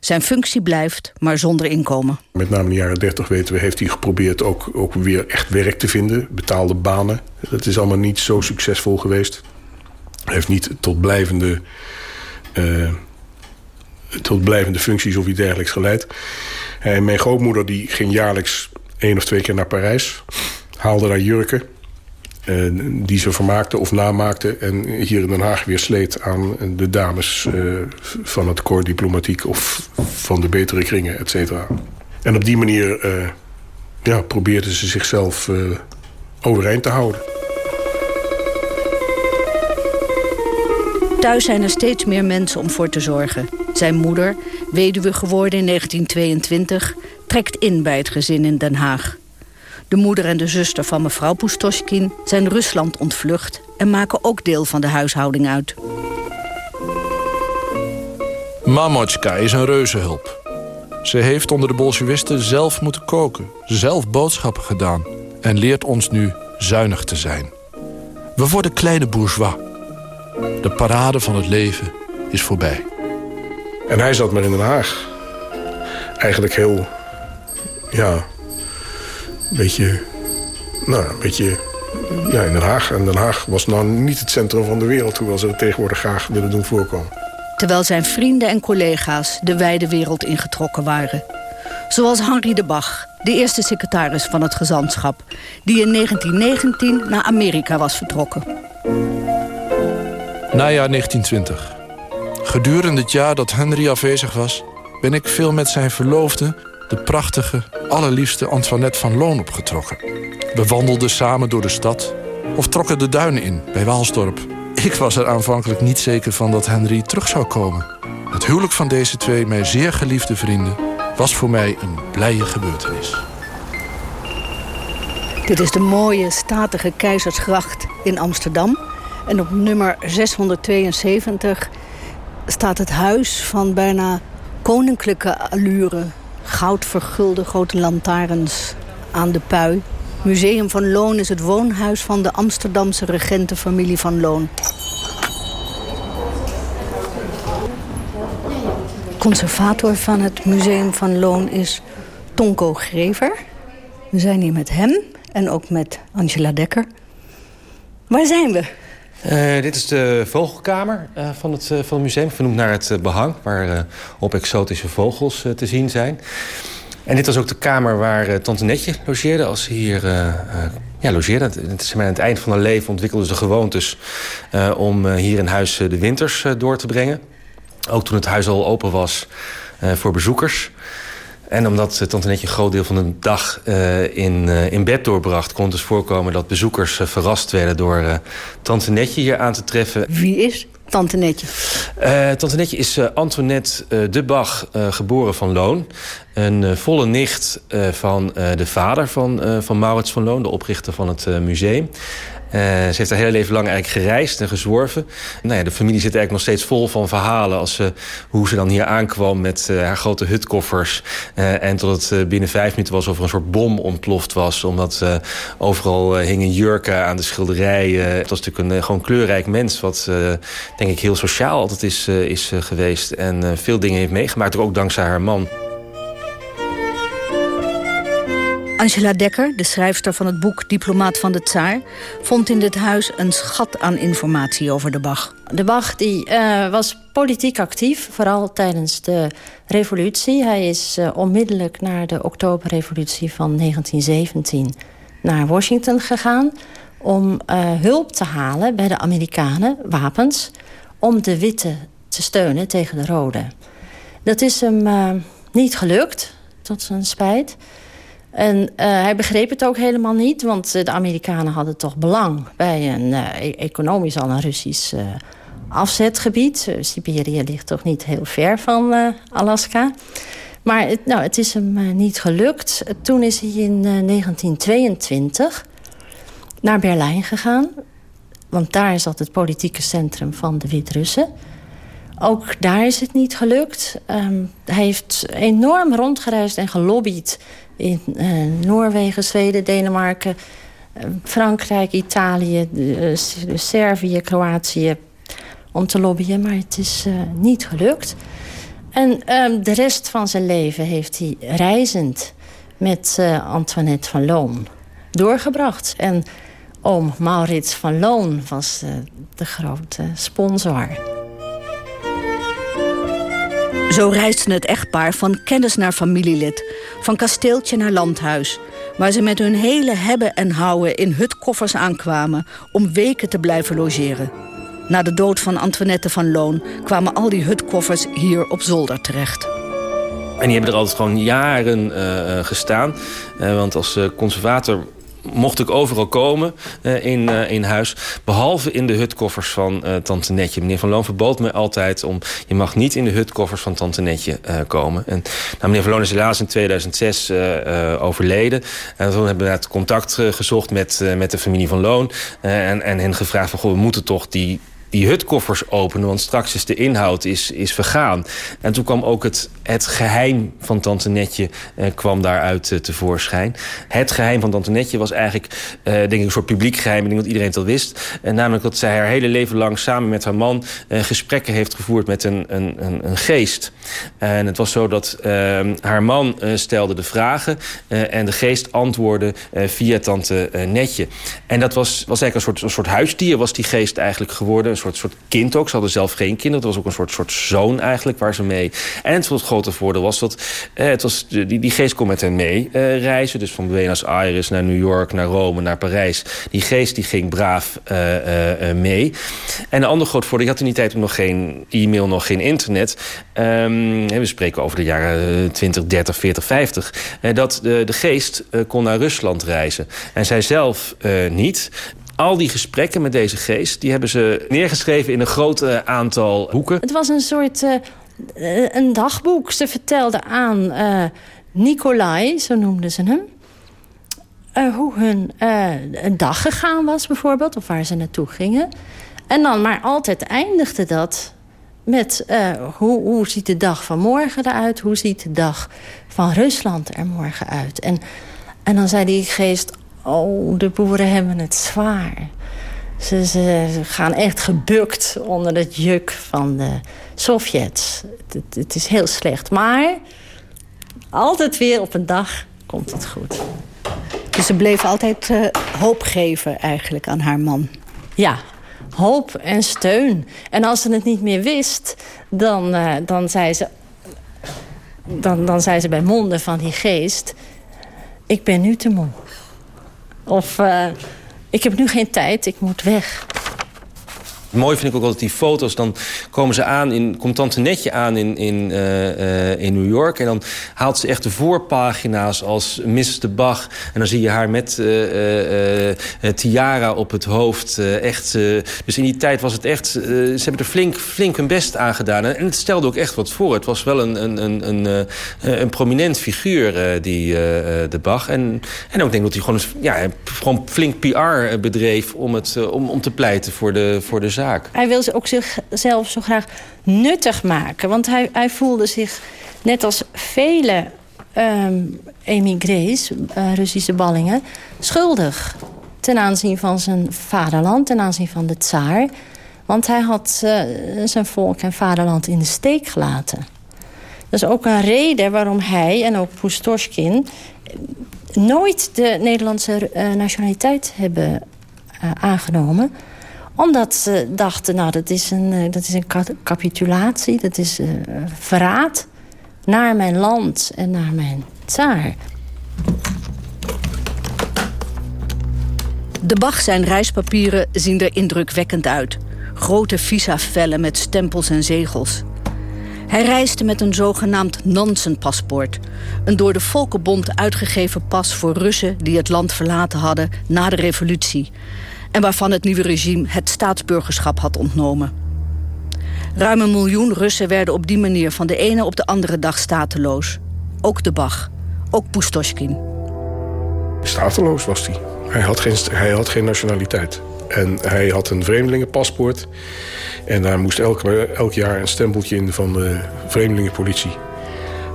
[SPEAKER 15] Zijn functie blijft, maar zonder inkomen.
[SPEAKER 16] Met name in de jaren 30 weten we, heeft hij geprobeerd ook, ook weer echt werk te vinden. Betaalde banen. Dat is allemaal niet zo succesvol geweest. Hij heeft niet tot blijvende, uh, tot blijvende functies of iets dergelijks geleid. En mijn grootmoeder die ging jaarlijks één of twee keer naar Parijs. Haalde daar jurken. Uh, die ze vermaakte of namaakte. En hier in Den Haag weer sleet aan de dames uh, van het koor diplomatiek... of van de betere kringen, et cetera. En op die manier uh, ja, probeerde ze zichzelf overeind te houden.
[SPEAKER 15] Thuis zijn er steeds meer mensen om voor te zorgen. Zijn moeder, weduwe geworden in 1922, trekt in bij het gezin in Den Haag. De moeder en de zuster van mevrouw Pustoschkin zijn Rusland ontvlucht... en maken ook deel van de huishouding uit.
[SPEAKER 17] Mamotjka is een reuzenhulp. Ze heeft onder de Bolshevisten zelf moeten koken, zelf boodschappen gedaan... en leert ons nu zuinig te zijn. We worden kleine bourgeois. De parade van het leven is voorbij.
[SPEAKER 16] En hij zat maar in Den Haag. Eigenlijk heel... ja, beetje, nou, een beetje ja, in Den Haag. En Den Haag was nou niet het centrum van de wereld... hoewel ze het tegenwoordig graag willen doen voorkomen.
[SPEAKER 15] Terwijl zijn vrienden en collega's de wijde wereld ingetrokken waren. Zoals Henri de Bach, de eerste secretaris van het gezantschap... die in 1919 naar Amerika was vertrokken.
[SPEAKER 17] Najaar 1920. Gedurende het jaar dat Henry afwezig was... ben ik veel met zijn verloofde de prachtige, allerliefste Antoinette van Loon opgetrokken. We wandelden samen door de stad of trokken de duinen in bij Waalsdorp. Ik was er aanvankelijk niet zeker van dat Henry terug zou komen. Het huwelijk van deze twee, mijn zeer geliefde vrienden... was voor mij een blije gebeurtenis.
[SPEAKER 15] Dit is de mooie, statige Keizersgracht in Amsterdam. En op nummer 672 staat het huis van bijna koninklijke allure. Goudvergulde grote lantaarns aan de pui. Museum van Loon is het woonhuis van de Amsterdamse regentenfamilie van Loon. Conservator van het Museum van Loon is Tonko Grever. We zijn hier met hem en ook met Angela Dekker. Waar zijn we?
[SPEAKER 18] Uh, dit is de vogelkamer uh, van, het, uh, van het museum, vernoemd naar het behang... waar op exotische vogels te zien zijn. En dit was ook de kamer waar Tante Netje logeerde als ze hier ja, logeerde. Het aan het eind van haar leven ontwikkelde ze gewoontes... om hier in huis de winters door te brengen. Ook toen het huis al open was voor bezoekers... En omdat Tante Netje een groot deel van de dag uh, in, uh, in bed doorbracht... kon het dus voorkomen dat bezoekers uh, verrast werden... door Tante Netje hier aan te treffen.
[SPEAKER 15] Wie is Tante Netje?
[SPEAKER 18] Tante Netje is Antoinette de Bach, geboren van Loon. Een volle nicht van de vader van, van Maurits van Loon... de oprichter van het museum. Uh, ze heeft haar hele leven lang eigenlijk gereisd en gezworven. Nou ja, de familie zit eigenlijk nog steeds vol van verhalen... Als, ze, hoe ze dan hier aankwam met uh, haar grote hutkoffers. En tot het binnen vijf minuten was of er een soort bom ontploft was. Omdat overal hingen jurken aan de schilderijen. het was natuurlijk een gewoon kleurrijk mens... wat denk ik heel sociaal altijd is, is geweest. En veel dingen heeft meegemaakt, ook dankzij haar man.
[SPEAKER 15] Angela Dekker, de schrijfster van het boek Diplomaat van de Tsaar... vond in dit huis een schat aan informatie over de Bach.
[SPEAKER 19] De Bach die, uh, was politiek actief, vooral tijdens de revolutie. Hij is uh, onmiddellijk na de oktoberrevolutie van 1917 naar Washington gegaan... om uh, hulp te halen bij de Amerikanen, wapens... om de witte te steunen tegen de rode. Dat is hem niet gelukt, tot zijn spijt... En uh, hij begreep het ook helemaal niet, want de Amerikanen hadden toch belang... bij een uh, economisch al een Russisch afzetgebied. Siberië ligt toch niet heel ver van Alaska. Maar het, nou, het is hem niet gelukt. Toen is hij in 1922 naar Berlijn gegaan. Want daar zat het politieke centrum van de Wit-Russen. Ook daar is het niet gelukt. Um, hij heeft enorm rondgereisd en gelobbyd in uh, Noorwegen, Zweden, Denemarken, uh, Frankrijk, Italië, uh, Servië, Kroatië om te lobbyen, maar het is niet gelukt. En um, de rest van zijn leven heeft hij reizend met Antoinette van Loon doorgebracht. En oom Maurits van Loon was de grote sponsor.
[SPEAKER 15] Zo reisde het echtpaar van kennis naar familielid, van kasteeltje naar landhuis... waar ze met hun hele hebben en houden in hutkoffers aankwamen... om weken te blijven logeren. Na de dood van Antoinette van Loon kwamen al die hutkoffers hier op zolder terecht.
[SPEAKER 18] En die hebben er altijd gewoon jaren uh, gestaan. Uh, want als conservator mocht ik overal komen uh, in, uh, in huis. Behalve in de hutkoffers van uh, Tante Netje. Meneer Van Loon verbood me altijd om... je mag niet in de hutkoffers van Tante Netje komen. En nou, meneer Van Loon is helaas in 2006 overleden. En toen hebben we het contact gezocht met, met de familie Van Loon. en, en hen gevraagd van... Goh, we moeten toch die die hutkoffers openen. Want straks is de inhoud is, is vergaan. En toen kwam ook het, het geheim van Tante Netje eh, kwam daaruit uh, tevoorschijn. Het geheim van Tante Netje was eigenlijk uh, denk ik een soort publiek geheim. Ik denk dat iedereen het al wist. Namelijk dat zij haar hele leven lang samen met haar man... gesprekken heeft gevoerd met een, een, een, een geest. En het was zo dat ehm, haar man stelde de vragen... en de geest antwoordde via Tante Netje. En dat was, was eigenlijk een soort, een soort huisdier was die geest eigenlijk geworden soort, soort kind ook. Ze hadden zelf geen kinderen. Het was ook een soort, soort zoon eigenlijk waar ze mee... En het, het grote voordeel was dat eh, het was, die, die geest kon met hen mee eh, reizen. Dus van Buenos Aires naar New York, naar Rome, naar Parijs. Die geest die ging braaf eh, eh, mee. En een ander groot voordeel, je had in die tijd nog geen e-mail, nog geen internet. Ehm, we spreken over de jaren 20, 30, 40, 50. dat de, de geest kon naar Rusland reizen. En zij zelf niet. Al die gesprekken met deze geest... die hebben ze neergeschreven in een groot eh, aantal boeken.
[SPEAKER 19] Het was een soort eh, eh, een dagboek. Ze vertelde aan eh Nicolai, zo noemden ze hem... hoe hun een dag gegaan was bijvoorbeeld, of waar ze naartoe gingen. En dan maar altijd eindigde dat met hoe, hoe ziet de dag van morgen eruit... hoe ziet de dag van Rusland er morgen uit. En, en dan zei die geest, oh, de boeren hebben het zwaar. Ze, ze gaan echt gebukt onder het juk van de Sovjets. Het, is heel slecht, maar altijd weer op een dag komt het goed.
[SPEAKER 15] Dus ze bleef altijd eh, hoop geven eigenlijk aan haar man.
[SPEAKER 19] Ja, hoop en steun. En als ze het niet meer wist, dan, eh, dan, zei, ze, dan, dan zei ze bij monden van die geest... ik ben nu te moe. Of eh, ik heb nu geen tijd, ik moet weg.
[SPEAKER 18] Mooi vind ik ook altijd die foto's. Dan komen ze aan in, komt Tante Netje aan in, in, eh, eh, in New York. En dan haalt ze echt de voorpagina's als Mrs. de Bach. En dan zie je haar met eh, tiara op het hoofd. echt, dus in die tijd was het echt... ze hebben er flink, flink hun best aan gedaan. En, het stelde ook echt wat voor. Het was wel een, een, een, een, een prominent figuur, die de Bach. En, en ook denk ik dat hij gewoon, ja, gewoon flink PR bedreef... om, het, om, om te pleiten voor de, voor de.
[SPEAKER 19] Hij wil ook zichzelf zo graag nuttig maken. Want hij, hij voelde zich, net als vele ehm emigrees, eh, Russische ballingen... schuldig ten aanzien van zijn vaderland, ten aanzien van de tsaar. Want hij had eh, zijn volk en vaderland in de steek gelaten. Dat is ook een reden waarom hij en ook Pustoshkin... nooit de Nederlandse eh, nationaliteit hebben aangenomen omdat ze dachten, nou, dat is een, eh, dat is een capitulatie, dat is eh, verraad naar mijn land en naar mijn tsaar.
[SPEAKER 15] De Bach zijn reispapieren zien er indrukwekkend uit. Grote visa-vellen met stempels en zegels. Hij reisde met een zogenaamd Nansen-paspoort. Een door de Volkenbond uitgegeven pas voor Russen... die het land verlaten hadden na de revolutie. En waarvan het nieuwe regime het staatsburgerschap had ontnomen. Ruim een miljoen Russen werden op die manier van de ene op de andere dag stateloos. Ook de Bach, ook Pustoshkin.
[SPEAKER 16] Stateloos was hij. Hij had geen, hij had geen nationaliteit. En hij had een vreemdelingenpaspoort. En daar moest elk, elk jaar een stempeltje in van de vreemdelingenpolitie.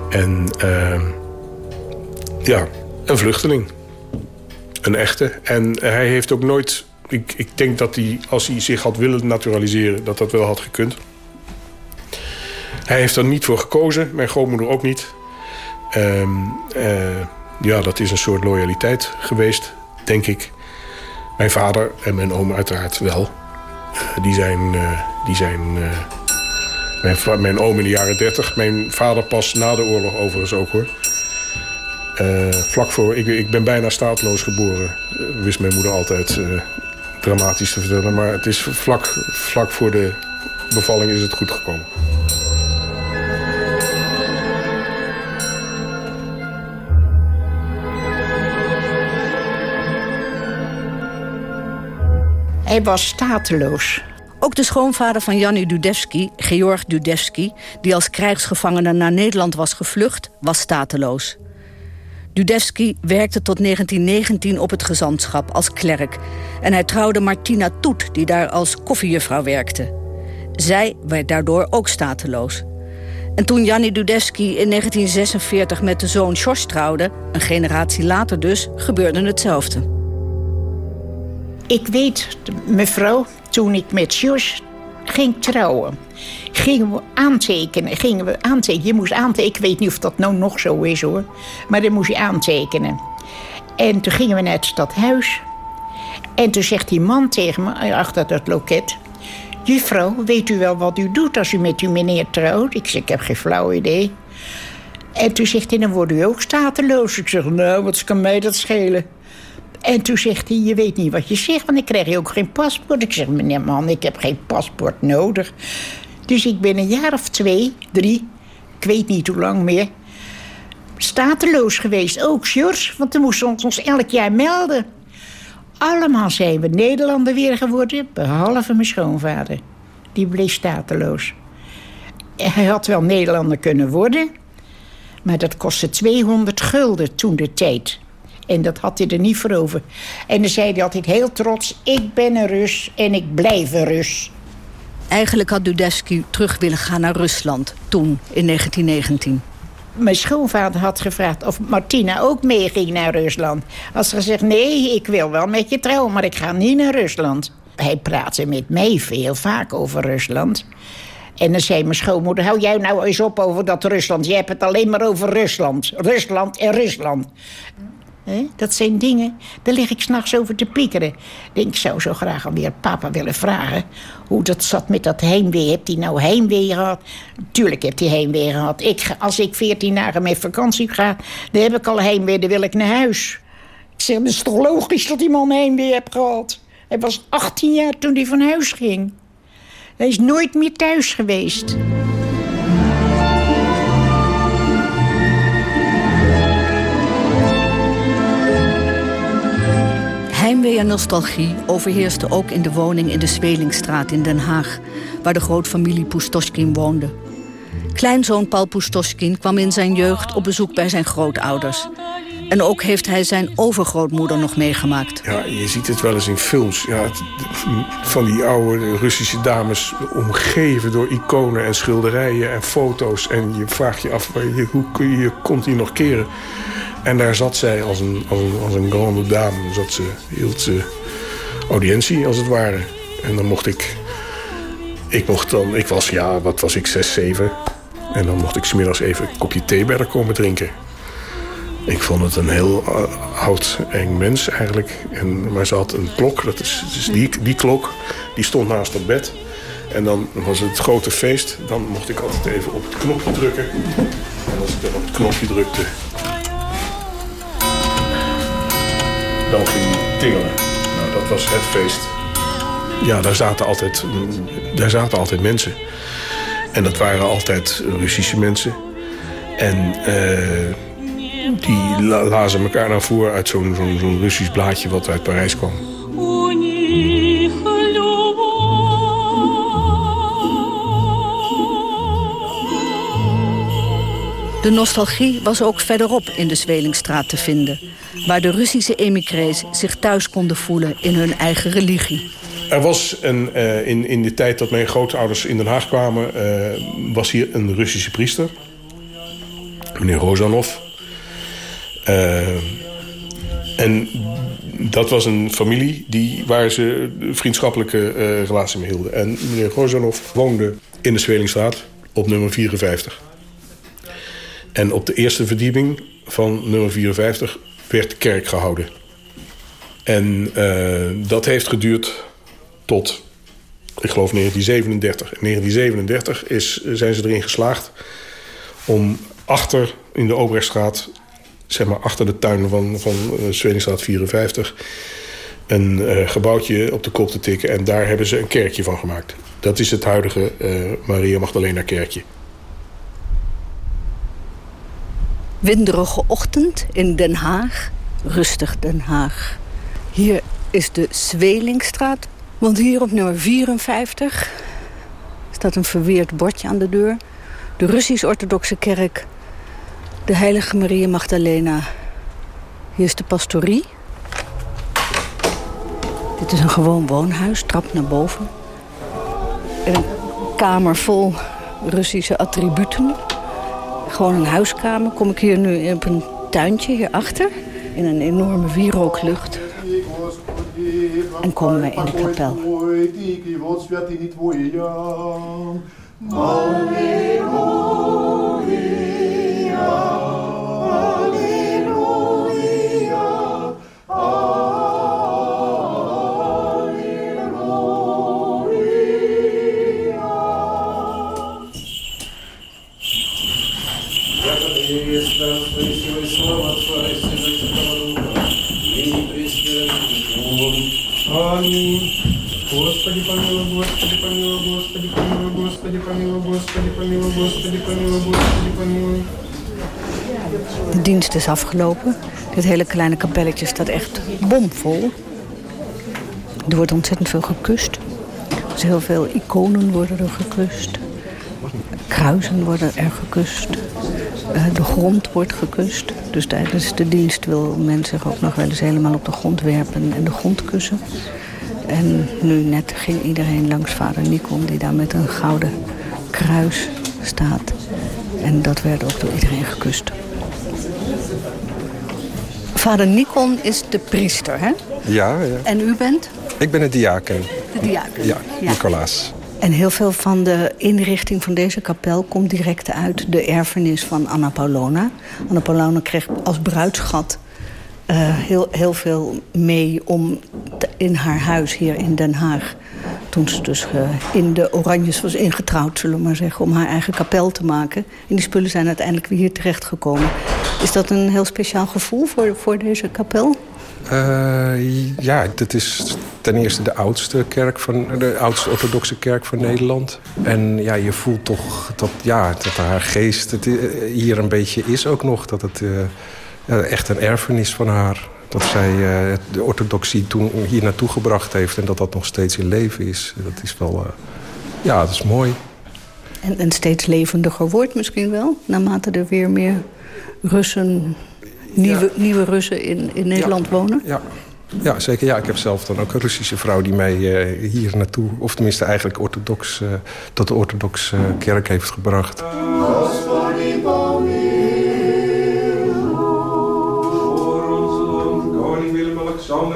[SPEAKER 16] En uh, ja, een vluchteling. Een echte. En hij heeft ook nooit... Ik, ik denk dat hij, als hij zich had willen naturaliseren... dat dat wel had gekund. Hij heeft er niet voor gekozen. Mijn grootmoeder ook niet. Um, uh, ja, dat is een soort loyaliteit geweest, denk ik. Mijn vader en mijn oom uiteraard wel. Die zijn... Uh, die zijn mijn, mijn, oom in de jaren 30. Mijn vader pas na de oorlog overigens ook hoor. vlak voor... Ik, ik, ben bijna staatloos geboren. wist mijn moeder altijd dramatisch te vertellen. Maar het is vlak, vlak voor de bevalling is het goed gekomen.
[SPEAKER 20] Hij was stateloos.
[SPEAKER 15] Ook de schoonvader van Janny Dudevski, Georg Dudevski... die als krijgsgevangene naar Nederland was gevlucht, was stateloos. Dudevski werkte tot 1919 op het gezantschap als klerk... en hij trouwde Martina Toet, die daar als koffiejuffrouw werkte. Zij werd daardoor ook stateloos. En toen Janny Dudevski in 1946 met de zoon Jos trouwde... een generatie later dus, gebeurde hetzelfde.
[SPEAKER 20] Ik weet, mevrouw, toen ik met Jos ging trouwen... gingen we aantekenen, gingen we aantekenen. Je moest aantekenen, ik weet niet of dat nou nog zo is hoor. Maar dan moest je aantekenen. En toen gingen we naar het stadhuis. En toen zegt die man tegen me, achter dat loket... Juffrouw, weet u wel wat u doet als u met uw meneer trouwt? Ik zeg, ik heb geen flauw idee. En toen zegt hij, dan wordt u ook stateloos. Ik zeg, nou, wat kan mij dat schelen? En toen zegt hij, je weet niet wat je zegt, want ik krijg je ook geen paspoort. Ik zeg, meneer man, ik heb geen paspoort nodig. Dus ik ben een jaar of twee, drie, ik weet niet hoe lang meer... stateloos geweest, ook Sjors, want we moesten ons, ons elk jaar melden. Allemaal zijn we Nederlander weer geworden, behalve mijn schoonvader. Die bleef stateloos. Hij had wel Nederlander kunnen worden... maar dat kostte 200 gulden toen de tijd... En dat had hij er niet voor over. En dan zei hij altijd heel trots... ik ben een Rus en ik blijf een Rus.
[SPEAKER 15] Eigenlijk had Dudesky terug willen gaan naar Rusland, toen, in 1919.
[SPEAKER 20] Mijn schoonvader had gevraagd of Martina ook meeging naar Rusland. Als ze gezegd, nee, ik wil wel met je trouwen, maar ik ga niet naar Rusland. Hij praatte met mij veel vaak over Rusland. En dan zei mijn schoonmoeder, hou jij nou eens op over dat Rusland. Je hebt het alleen maar over Rusland. Rusland en Rusland. Dat zijn dingen, daar lig ik s'nachts over te piekeren. Denk, ik zou zo graag alweer papa willen vragen... hoe dat zat met dat heimwee. Heeft hij nou heimwee gehad? Tuurlijk heeft hij heimwee gehad. Ik, als ik veertien dagen met vakantie ga... dan heb ik al heimwee, dan wil ik naar huis. Ik zeg, het is toch logisch dat die man heimwee heeft gehad? Hij was 18 jaar toen hij van huis ging. Hij is nooit meer thuis geweest.
[SPEAKER 15] Heimwee en nostalgie overheerste ook in de woning in de Zwelingstraat in Den Haag, waar de grootfamilie Pustoschkin woonde. Kleinzoon Paul Pustoschkin kwam in zijn jeugd op bezoek bij zijn grootouders. En ook heeft hij zijn overgrootmoeder nog meegemaakt.
[SPEAKER 16] Ja, je ziet het wel eens in films. Ja, van die oude Russische dames omgeven door iconen en schilderijen en foto's. En je vraagt je af, hoe kun je je kont hier nog keren? En daar zat zij als een, als een, als grande dame. Zat ze, hield ze audiëntie, als het ware. En dan mocht ik... Ik mocht dan... Ik was, ja, wat was ik, zes, zeven. En dan mocht ik smiddags even een kopje thee bij haar komen drinken. Ik vond het een heel uh, oud, eng mens eigenlijk. En, maar ze had een klok, dat is, die, die klok, die stond naast het bed. En dan was het grote feest. Dan mocht ik altijd even op het knopje drukken. En als ik dan op het knopje drukte, dan ging tingelen. Nou, dat was het feest. Ja, daar zaten altijd, daar zaten altijd mensen. En dat waren altijd Russische mensen. En uh, die lazen elkaar naar voor uit zo'n Russisch blaadje wat uit Parijs kwam.
[SPEAKER 15] De nostalgie was ook verderop in de Zwelingstraat te vinden... waar de Russische emigrees zich thuis konden voelen in hun eigen religie.
[SPEAKER 16] Er was een, uh, in, in de tijd dat mijn grootouders in Den Haag kwamen... Uh, was hier een Russische priester, meneer Rozanov. Uh, en dat was een familie die, waar ze vriendschappelijke relatie mee hielden. En meneer Rozanov woonde in de Zwelingstraat op nummer 54. En op de eerste verdieping van nummer 54 werd kerk gehouden. En uh, dat heeft geduurd tot, ik geloof, 1937. In 1937 is, zijn ze erin geslaagd om achter in de Obrechtstraat... zeg maar achter de tuin van, van uh, Zwelingstraat 54... een uh, gebouwtje op de kop te tikken. En daar hebben ze een kerkje van gemaakt. Dat is het huidige Maria Magdalena kerkje.
[SPEAKER 15] Winderige ochtend in Den Haag. Rustig Den Haag. Hier is de Zwelingstraat. Want hier op nummer 54 staat een verweerd bordje aan de deur. De Russisch-Orthodoxe kerk. De Heilige Maria Magdalena. Hier is de pastorie. Dit is een gewoon woonhuis, trap naar boven. En een kamer vol Russische attributen gewoon een huiskamer. Kom ik hier nu op een tuintje hierachter. In een enorme wierooklucht. En komen wij in de kapel. De dienst is afgelopen. Dit hele kleine kapelletje staat echt bomvol. Er wordt ontzettend veel gekust. Dus heel veel iconen worden er gekust. Kruisen worden er gekust. Eh, de grond wordt gekust. Dus tijdens de dienst wil men zich ook nog wel eens helemaal op de grond werpen en de grond kussen. En nu net ging iedereen langs vader Nikon die daar met een gouden kruis staat. En dat werd ook door iedereen gekust. Vader Nikon is de priester, hè?
[SPEAKER 21] Ja, ja.
[SPEAKER 15] En u bent?
[SPEAKER 21] Ik ben een diaken.
[SPEAKER 15] De diaken.
[SPEAKER 21] Ja, Nicolaas.
[SPEAKER 15] En heel veel van de inrichting van deze kapel komt direct uit de erfenis van Anna Paulona. Anna Paulona kreeg als bruidschat uh, heel, heel veel mee om in haar huis hier in Den Haag. Toen ze dus uh, in de Oranjes was ingetrouwd, zullen we maar zeggen, om haar eigen kapel te maken. En die spullen zijn uiteindelijk weer hier terechtgekomen. Is dat een heel speciaal gevoel voor, voor deze kapel?
[SPEAKER 21] Uh, ja, dit is ten eerste de oudste kerk van de oudste orthodoxe kerk van Nederland. En ja, je voelt toch dat, ja, dat haar geest het hier een beetje is ook nog. Dat het echt een erfenis van haar. Dat zij uh, de orthodoxie toen hier naartoe gebracht heeft en dat dat nog steeds in leven is. Dat is wel, ja, dat is mooi.
[SPEAKER 15] En, en steeds levendiger wordt misschien wel, naarmate er weer meer Russen nieuwe, ja. nieuwe Russen in, in Nederland
[SPEAKER 21] ja.
[SPEAKER 15] wonen?
[SPEAKER 21] Ja. ja, zeker. Ja, ik heb zelf dan ook een Russische vrouw die mij uh, hier naartoe... of tenminste eigenlijk orthodox, uh, tot de orthodoxe uh, kerk heeft gebracht.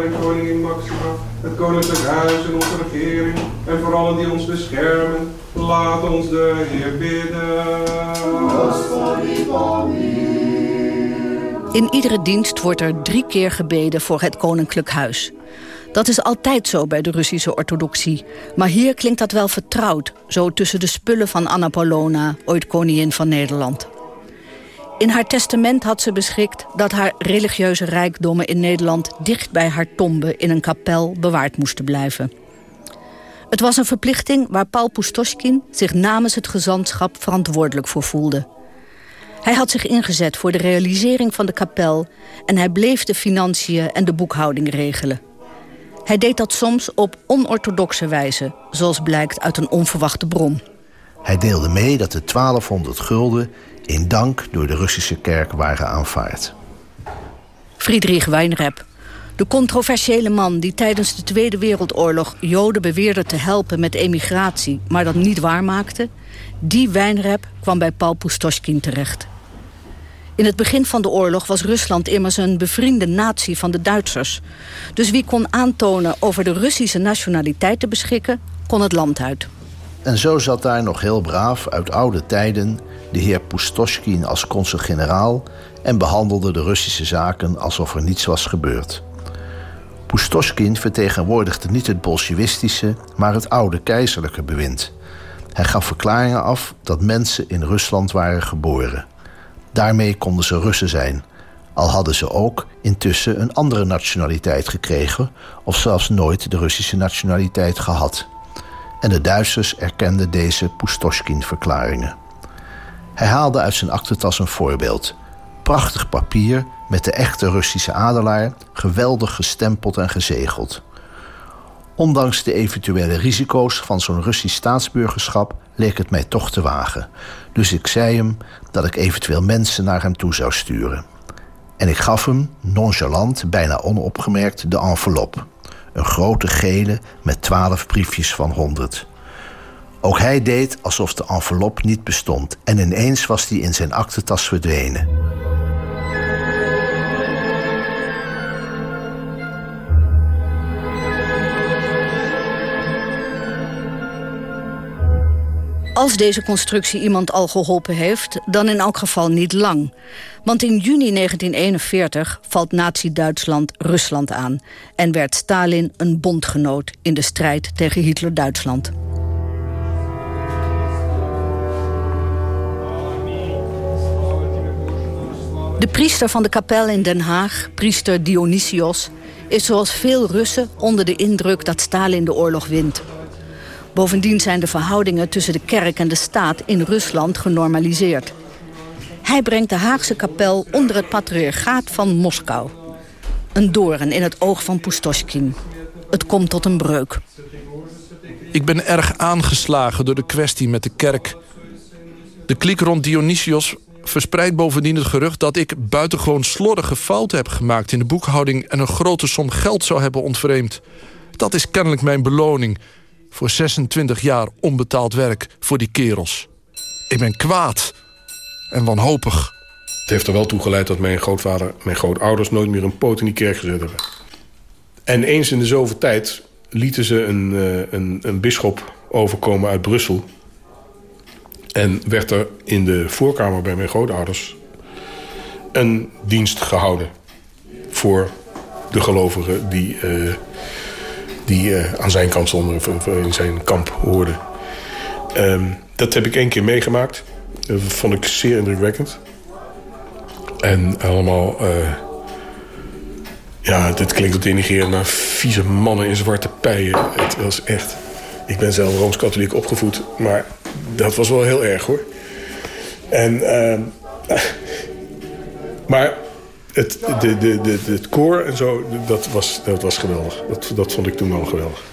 [SPEAKER 22] En koningin Maxima... het koninklijk huis en onze regering... en voor allen die ons beschermen... laat ons de Heer bidden.
[SPEAKER 15] In iedere dienst wordt er drie keer gebeden voor het koninklijk huis. Dat is altijd zo bij de Russische orthodoxie. Maar hier klinkt dat wel vertrouwd, zo tussen de spullen van Anna Paulona, ooit koningin van Nederland. In haar testament had ze beschikt dat haar religieuze rijkdommen in Nederland dicht bij haar tombe in een kapel bewaard moesten blijven. Het was een verplichting waar Paul Pustoschkin zich namens het gezantschap verantwoordelijk voor voelde. Hij had zich ingezet voor de realisering van de kapel... en hij bleef de financiën en de boekhouding regelen. Hij deed dat soms op onorthodoxe wijze... zoals blijkt uit een onverwachte bron.
[SPEAKER 23] Hij deelde mee dat de 1200 gulden... in dank door de Russische kerk waren aanvaard.
[SPEAKER 15] Friedrich Weinreb, de controversiële man die tijdens de Tweede Wereldoorlog... Joden beweerde te helpen met emigratie, maar dat niet waarmaakte... die Weinreb kwam bij Paul Pustoschkin terecht. In het begin van de oorlog was Rusland immers een bevriende natie van de Duitsers. Dus wie kon aantonen over de Russische nationaliteit te beschikken, kon het land uit.
[SPEAKER 23] En zo zat daar nog heel braaf uit oude tijden de heer Pustoschkin als consul-generaal en behandelde de Russische zaken alsof er niets was gebeurd. Pustoschkin vertegenwoordigde niet het bolsjewistische, maar het oude keizerlijke bewind. Hij gaf verklaringen af dat mensen in Rusland waren geboren. Daarmee konden ze Russen zijn, al hadden ze ook intussen een andere nationaliteit gekregen of zelfs nooit de Russische nationaliteit gehad. En de Duitsers erkenden deze Pustoschkin-verklaringen. Hij haalde uit zijn aktentas een voorbeeld. Prachtig papier met de echte Russische adelaar, geweldig gestempeld en gezegeld. Ondanks de eventuele risico's van zo'n Russisch staatsburgerschap leek het mij toch te wagen. Dus ik zei hem dat ik eventueel mensen naar hem toe zou sturen. En ik gaf hem, nonchalant, bijna onopgemerkt, de envelop. Een grote gele met twaalf briefjes van honderd. Ook hij deed alsof de envelop niet bestond... en ineens was die in zijn aktentas verdwenen.
[SPEAKER 15] Als deze constructie iemand al geholpen heeft, dan in elk geval niet lang. Want in juni 1941 valt Nazi-Duitsland Rusland aan... en werd Stalin een bondgenoot in de strijd tegen Hitler-Duitsland. De priester van de kapel in Den Haag, priester Dionysios... is zoals veel Russen onder de indruk dat Stalin de oorlog wint. Bovendien zijn de verhoudingen tussen de kerk en de staat in Rusland genormaliseerd. Hij brengt de Haagse kapel onder het patriarchaat van Moskou. Een doorn in het oog van Pustoschkin. Het komt tot een breuk.
[SPEAKER 17] Ik ben erg aangeslagen door de kwestie met de kerk. De kliek rond Dionysios verspreidt bovendien het gerucht... dat ik buitengewoon slordige fouten heb gemaakt in de boekhouding... en een grote som geld zou hebben ontvreemd. Dat is kennelijk mijn beloning voor 26 jaar onbetaald werk voor die kerels. Ik ben kwaad en wanhopig.
[SPEAKER 16] Het heeft er wel toe geleid dat mijn grootvader, mijn grootouders... nooit meer een poot in die kerk gezet hebben. En eens in de zoveel tijd lieten ze een, uh, een, een bisschop overkomen uit Brussel... En werd er in de voorkamer bij mijn grootouders een dienst gehouden voor de gelovigen die, uh, die uh, aan zijn kant stonden, in zijn kamp hoorden. Um, dat heb ik één keer meegemaakt. Dat vond ik zeer indrukwekkend. En allemaal... Uh, ja, dit klinkt wat denigrerend, maar vieze mannen in zwarte pijen. Het was echt... Ik ben zelf Rooms-Katholiek opgevoed, maar dat was wel heel erg hoor. En, uh, maar het, de, de, de, het koor en zo, dat was, dat was geweldig. Dat, dat vond ik toen al geweldig.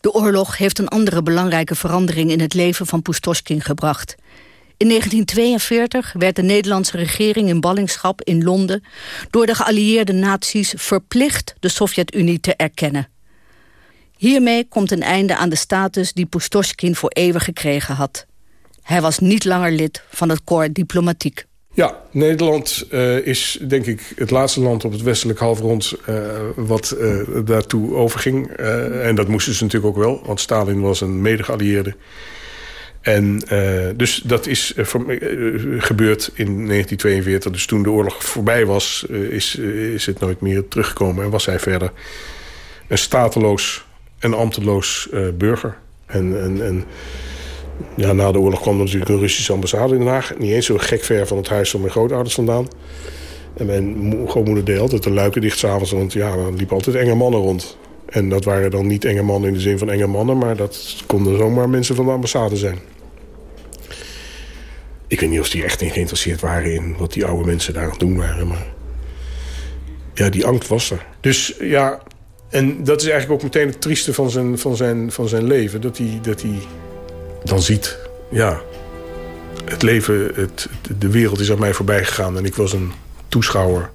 [SPEAKER 15] De oorlog heeft een andere belangrijke verandering in het leven van Pustoschkin gebracht. In 1942 werd de Nederlandse regering in ballingschap in Londen... door de geallieerde naties verplicht de Sovjet-Unie te erkennen. Hiermee komt een einde aan de status die Pustoschkin voor eeuwig gekregen had. Hij was niet langer lid van het corps diplomatiek.
[SPEAKER 16] Ja, Nederland uh, is denk ik het laatste land op het westelijk halfrond... Uh, wat uh, daartoe overging. en dat moesten ze natuurlijk ook wel, want Stalin was een mede-geallieerde... En dus dat is gebeurd in 1942. Dus toen de oorlog voorbij was, is, is het nooit meer teruggekomen. En was hij verder een stateloos en ambteloos burger. En, en, en ja, na de oorlog kwam er natuurlijk een Russische ambassade in Den Haag. Niet eens zo gek ver van het huis van mijn grootouders vandaan. En mijn grootmoeder deed altijd de luiken dicht s'avonds. Want ja, er liepen altijd enge mannen rond. En dat waren dan niet enge mannen in de zin van enge mannen... maar dat konden zomaar mensen van de ambassade zijn. Ik weet niet of die echt geïnteresseerd waren in wat die oude mensen daar aan het doen waren. Maar ja, die angst was er. Dus ja, en dat is eigenlijk ook meteen het trieste van zijn, van zijn, van zijn leven. Dat hij, dat hij dan ziet, ja, het leven, het, de wereld is aan mij voorbij gegaan. En ik was een toeschouwer.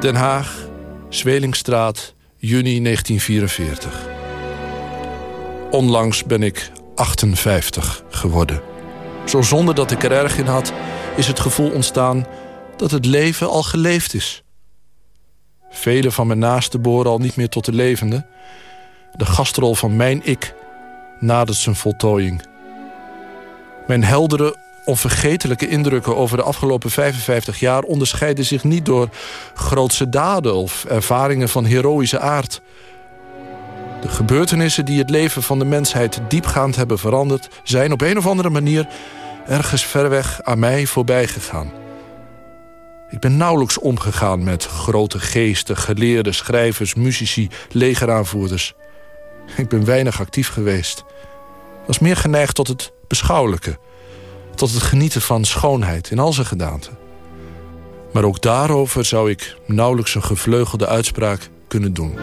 [SPEAKER 17] Den Haag, Zwelingstraat, juni 1944. Onlangs ben ik 58 geworden. Zo zonder dat ik er erg in had, is het gevoel ontstaan dat het leven al geleefd is. Vele van mijn naasten boren al niet meer tot de levende. De gastrol van mijn ik nadert zijn voltooiing. Mijn heldere, onvergetelijke indrukken over de afgelopen 55 jaar... onderscheiden zich niet door grootse daden of ervaringen van heroïsche aard. De gebeurtenissen die het leven van de mensheid diepgaand hebben veranderd... zijn op een of andere manier ergens ver weg aan mij voorbij gegaan. Ik ben nauwelijks omgegaan met grote geesten, geleerden, schrijvers, muzici, legeraanvoerders. Ik ben weinig actief geweest. Was meer geneigd tot het beschouwelijke tot het genieten van schoonheid in al zijn gedaanten. Maar ook daarover zou ik nauwelijks een gevleugelde uitspraak kunnen doen.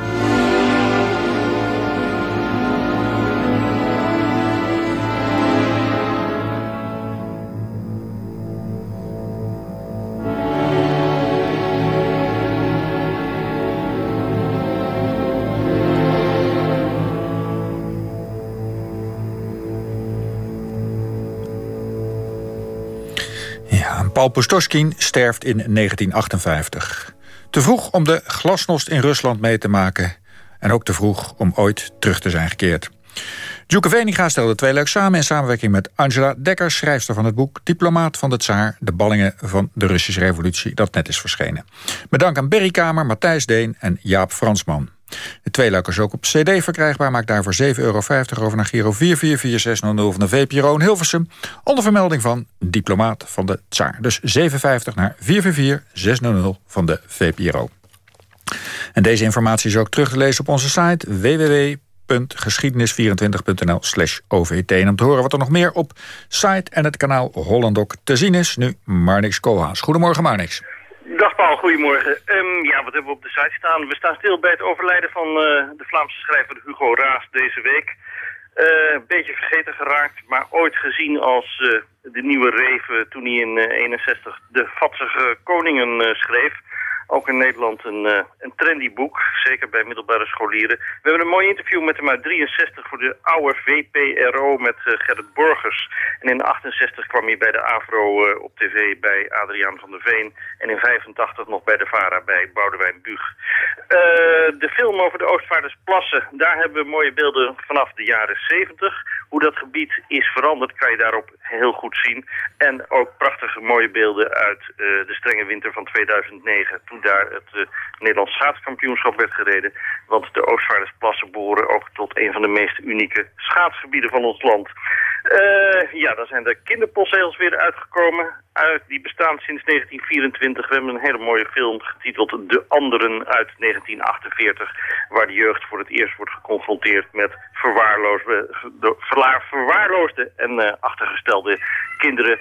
[SPEAKER 10] Paul sterft in 1958. Te vroeg om de glasnost in Rusland mee te maken... en ook te vroeg om ooit terug te zijn gekeerd. Djoeke Veninga stelde twee leuk samen in samenwerking met Angela Dekker... schrijfster van het boek Diplomaat van de Tsaar... de ballingen van de Russische revolutie, dat net is verschenen. Met dank aan Berry Kamer, Matthijs Deen en Jaap Fransman. De tweeluik is ook op cd verkrijgbaar. Maak daarvoor 7,50 euro over naar Giro 444600 van de VPRO in Hilversum. Onder vermelding van diplomaat van de Tsaar. Dus 7,50 naar 444600 van de VPRO. En deze informatie is ook terug te lezen op onze site www.geschiedenis24.nl slash OVT. En om te horen wat er nog meer op site en het kanaal Hollandok te zien is. Nu Marnix Koolhaas. Goedemorgen Marnix.
[SPEAKER 24] Dag Paul, goedemorgen. Um, ja, wat hebben we op de site staan? We staan stil bij het overlijden van uh, de Vlaamse schrijver Hugo Raas deze week. Uh, een beetje vergeten geraakt, maar ooit gezien als uh, de nieuwe Reven toen hij in 61 de Vatsige Koningen schreef. Ook in Nederland een, uh, een trendy boek, zeker bij middelbare scholieren. We hebben een mooi interview met hem uit 63 voor de oude VPRO met uh, Gerrit Borgers. En in 68 kwam hij bij de AVRO uh, op tv bij Adriaan van der Veen. En in 85 nog bij de VARA bij Boudewijn Buug. de film over de Oostvaardersplassen, daar hebben we mooie beelden vanaf de jaren 70. Hoe dat gebied is veranderd kan je daarop heel goed zien. En ook prachtige mooie beelden uit de strenge winter van 2009... toen daar het uh, Nederlands schaatskampioenschap werd gereden. Want de Oostvaardersplassen behoren ook tot een van de meest unieke schaatsgebieden van ons land. Uh, ja, daar zijn de kinderpostzegels weer uitgekomen. Uit, die bestaan sinds 1924. We hebben een hele mooie film getiteld De Anderen uit 1948. Waar de jeugd voor het eerst wordt geconfronteerd met verwaarloosde, verwaarloosde en uh, achtergestelde kinderen.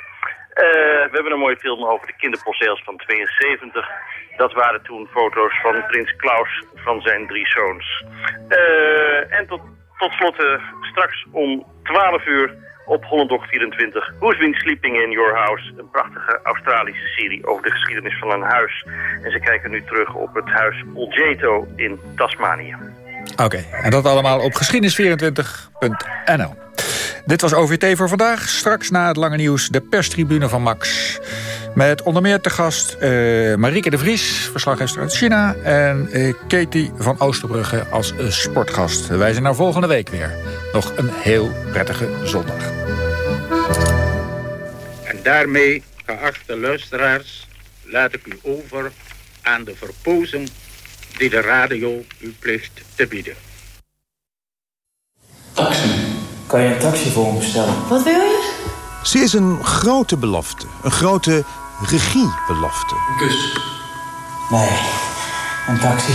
[SPEAKER 24] Uh, we hebben een mooie film over de kinderpostzegels van 72. Dat waren toen foto's van prins Klaus van zijn drie zoons. Uh, en tot, tot slot straks om 12 uur op Hollandok 24. Who's Been Sleeping in Your House? Een prachtige Australische serie over de geschiedenis van een huis. En ze kijken nu terug op het huis Oljeto in Tasmanië.
[SPEAKER 10] Oké, en dat allemaal op geschiedenis24.nl. Dit was OVT voor vandaag. Straks na het lange nieuws de perstribune van Max. Met onder meer te gast uh, Marieke de Vries, verslaggever uit China... en uh, Katie van Oosterbrugge als uh, sportgast. Wij zijn er volgende week weer. Nog een heel prettige zondag.
[SPEAKER 25] En daarmee, geachte luisteraars, laat ik u over aan de verpozen die de radio u plicht te bieden.
[SPEAKER 26] Taxi. Kan je een taxi voor me bestellen?
[SPEAKER 27] Wat wil je?
[SPEAKER 28] Ze is een grote belofte. Een grote regiebelofte.
[SPEAKER 26] Een kus. Nee, een taxi.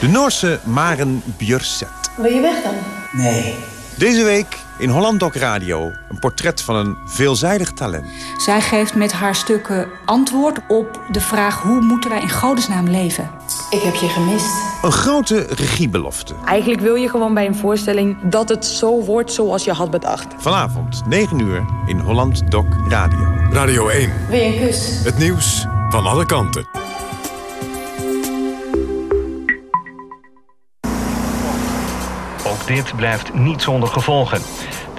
[SPEAKER 28] De Noorse Maren Björset.
[SPEAKER 27] Wil je weg dan?
[SPEAKER 26] Nee.
[SPEAKER 28] Deze week in Holland Doc Radio een portret van een veelzijdig talent.
[SPEAKER 29] Zij geeft met haar stukken antwoord op de vraag... hoe moeten wij in godesnaam leven?
[SPEAKER 27] Ik heb je gemist.
[SPEAKER 28] Een grote regiebelofte.
[SPEAKER 29] Eigenlijk wil je gewoon bij een voorstelling dat het zo wordt zoals je had bedacht.
[SPEAKER 28] Vanavond, 9 uur, in Holland Doc Radio.
[SPEAKER 9] Radio 1.
[SPEAKER 27] Wil je een kus?
[SPEAKER 9] Het nieuws van alle kanten.
[SPEAKER 30] Ook dit blijft niet zonder gevolgen.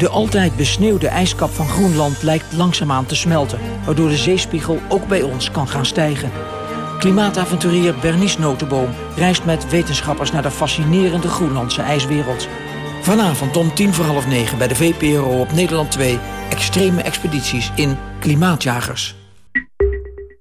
[SPEAKER 31] De altijd besneeuwde ijskap van Groenland lijkt langzaamaan te smelten... waardoor de zeespiegel ook bij ons kan gaan stijgen. Klimaatavonturier Bernice Notenboom reist met wetenschappers... naar de fascinerende Groenlandse ijswereld. Vanavond om tien voor half negen bij de VPRO op Nederland 2... extreme expedities in Klimaatjagers.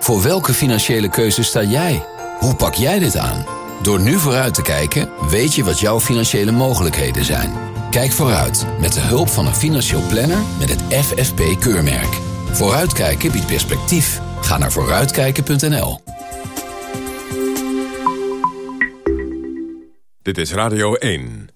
[SPEAKER 32] Voor welke financiële keuze sta jij? Hoe pak jij dit aan? Door nu vooruit te kijken, weet je wat jouw financiële mogelijkheden zijn. Kijk vooruit met de hulp van een financieel planner met het FFP-keurmerk. Vooruitkijken biedt perspectief. Ga naar vooruitkijken.nl.
[SPEAKER 9] Dit is Radio 1.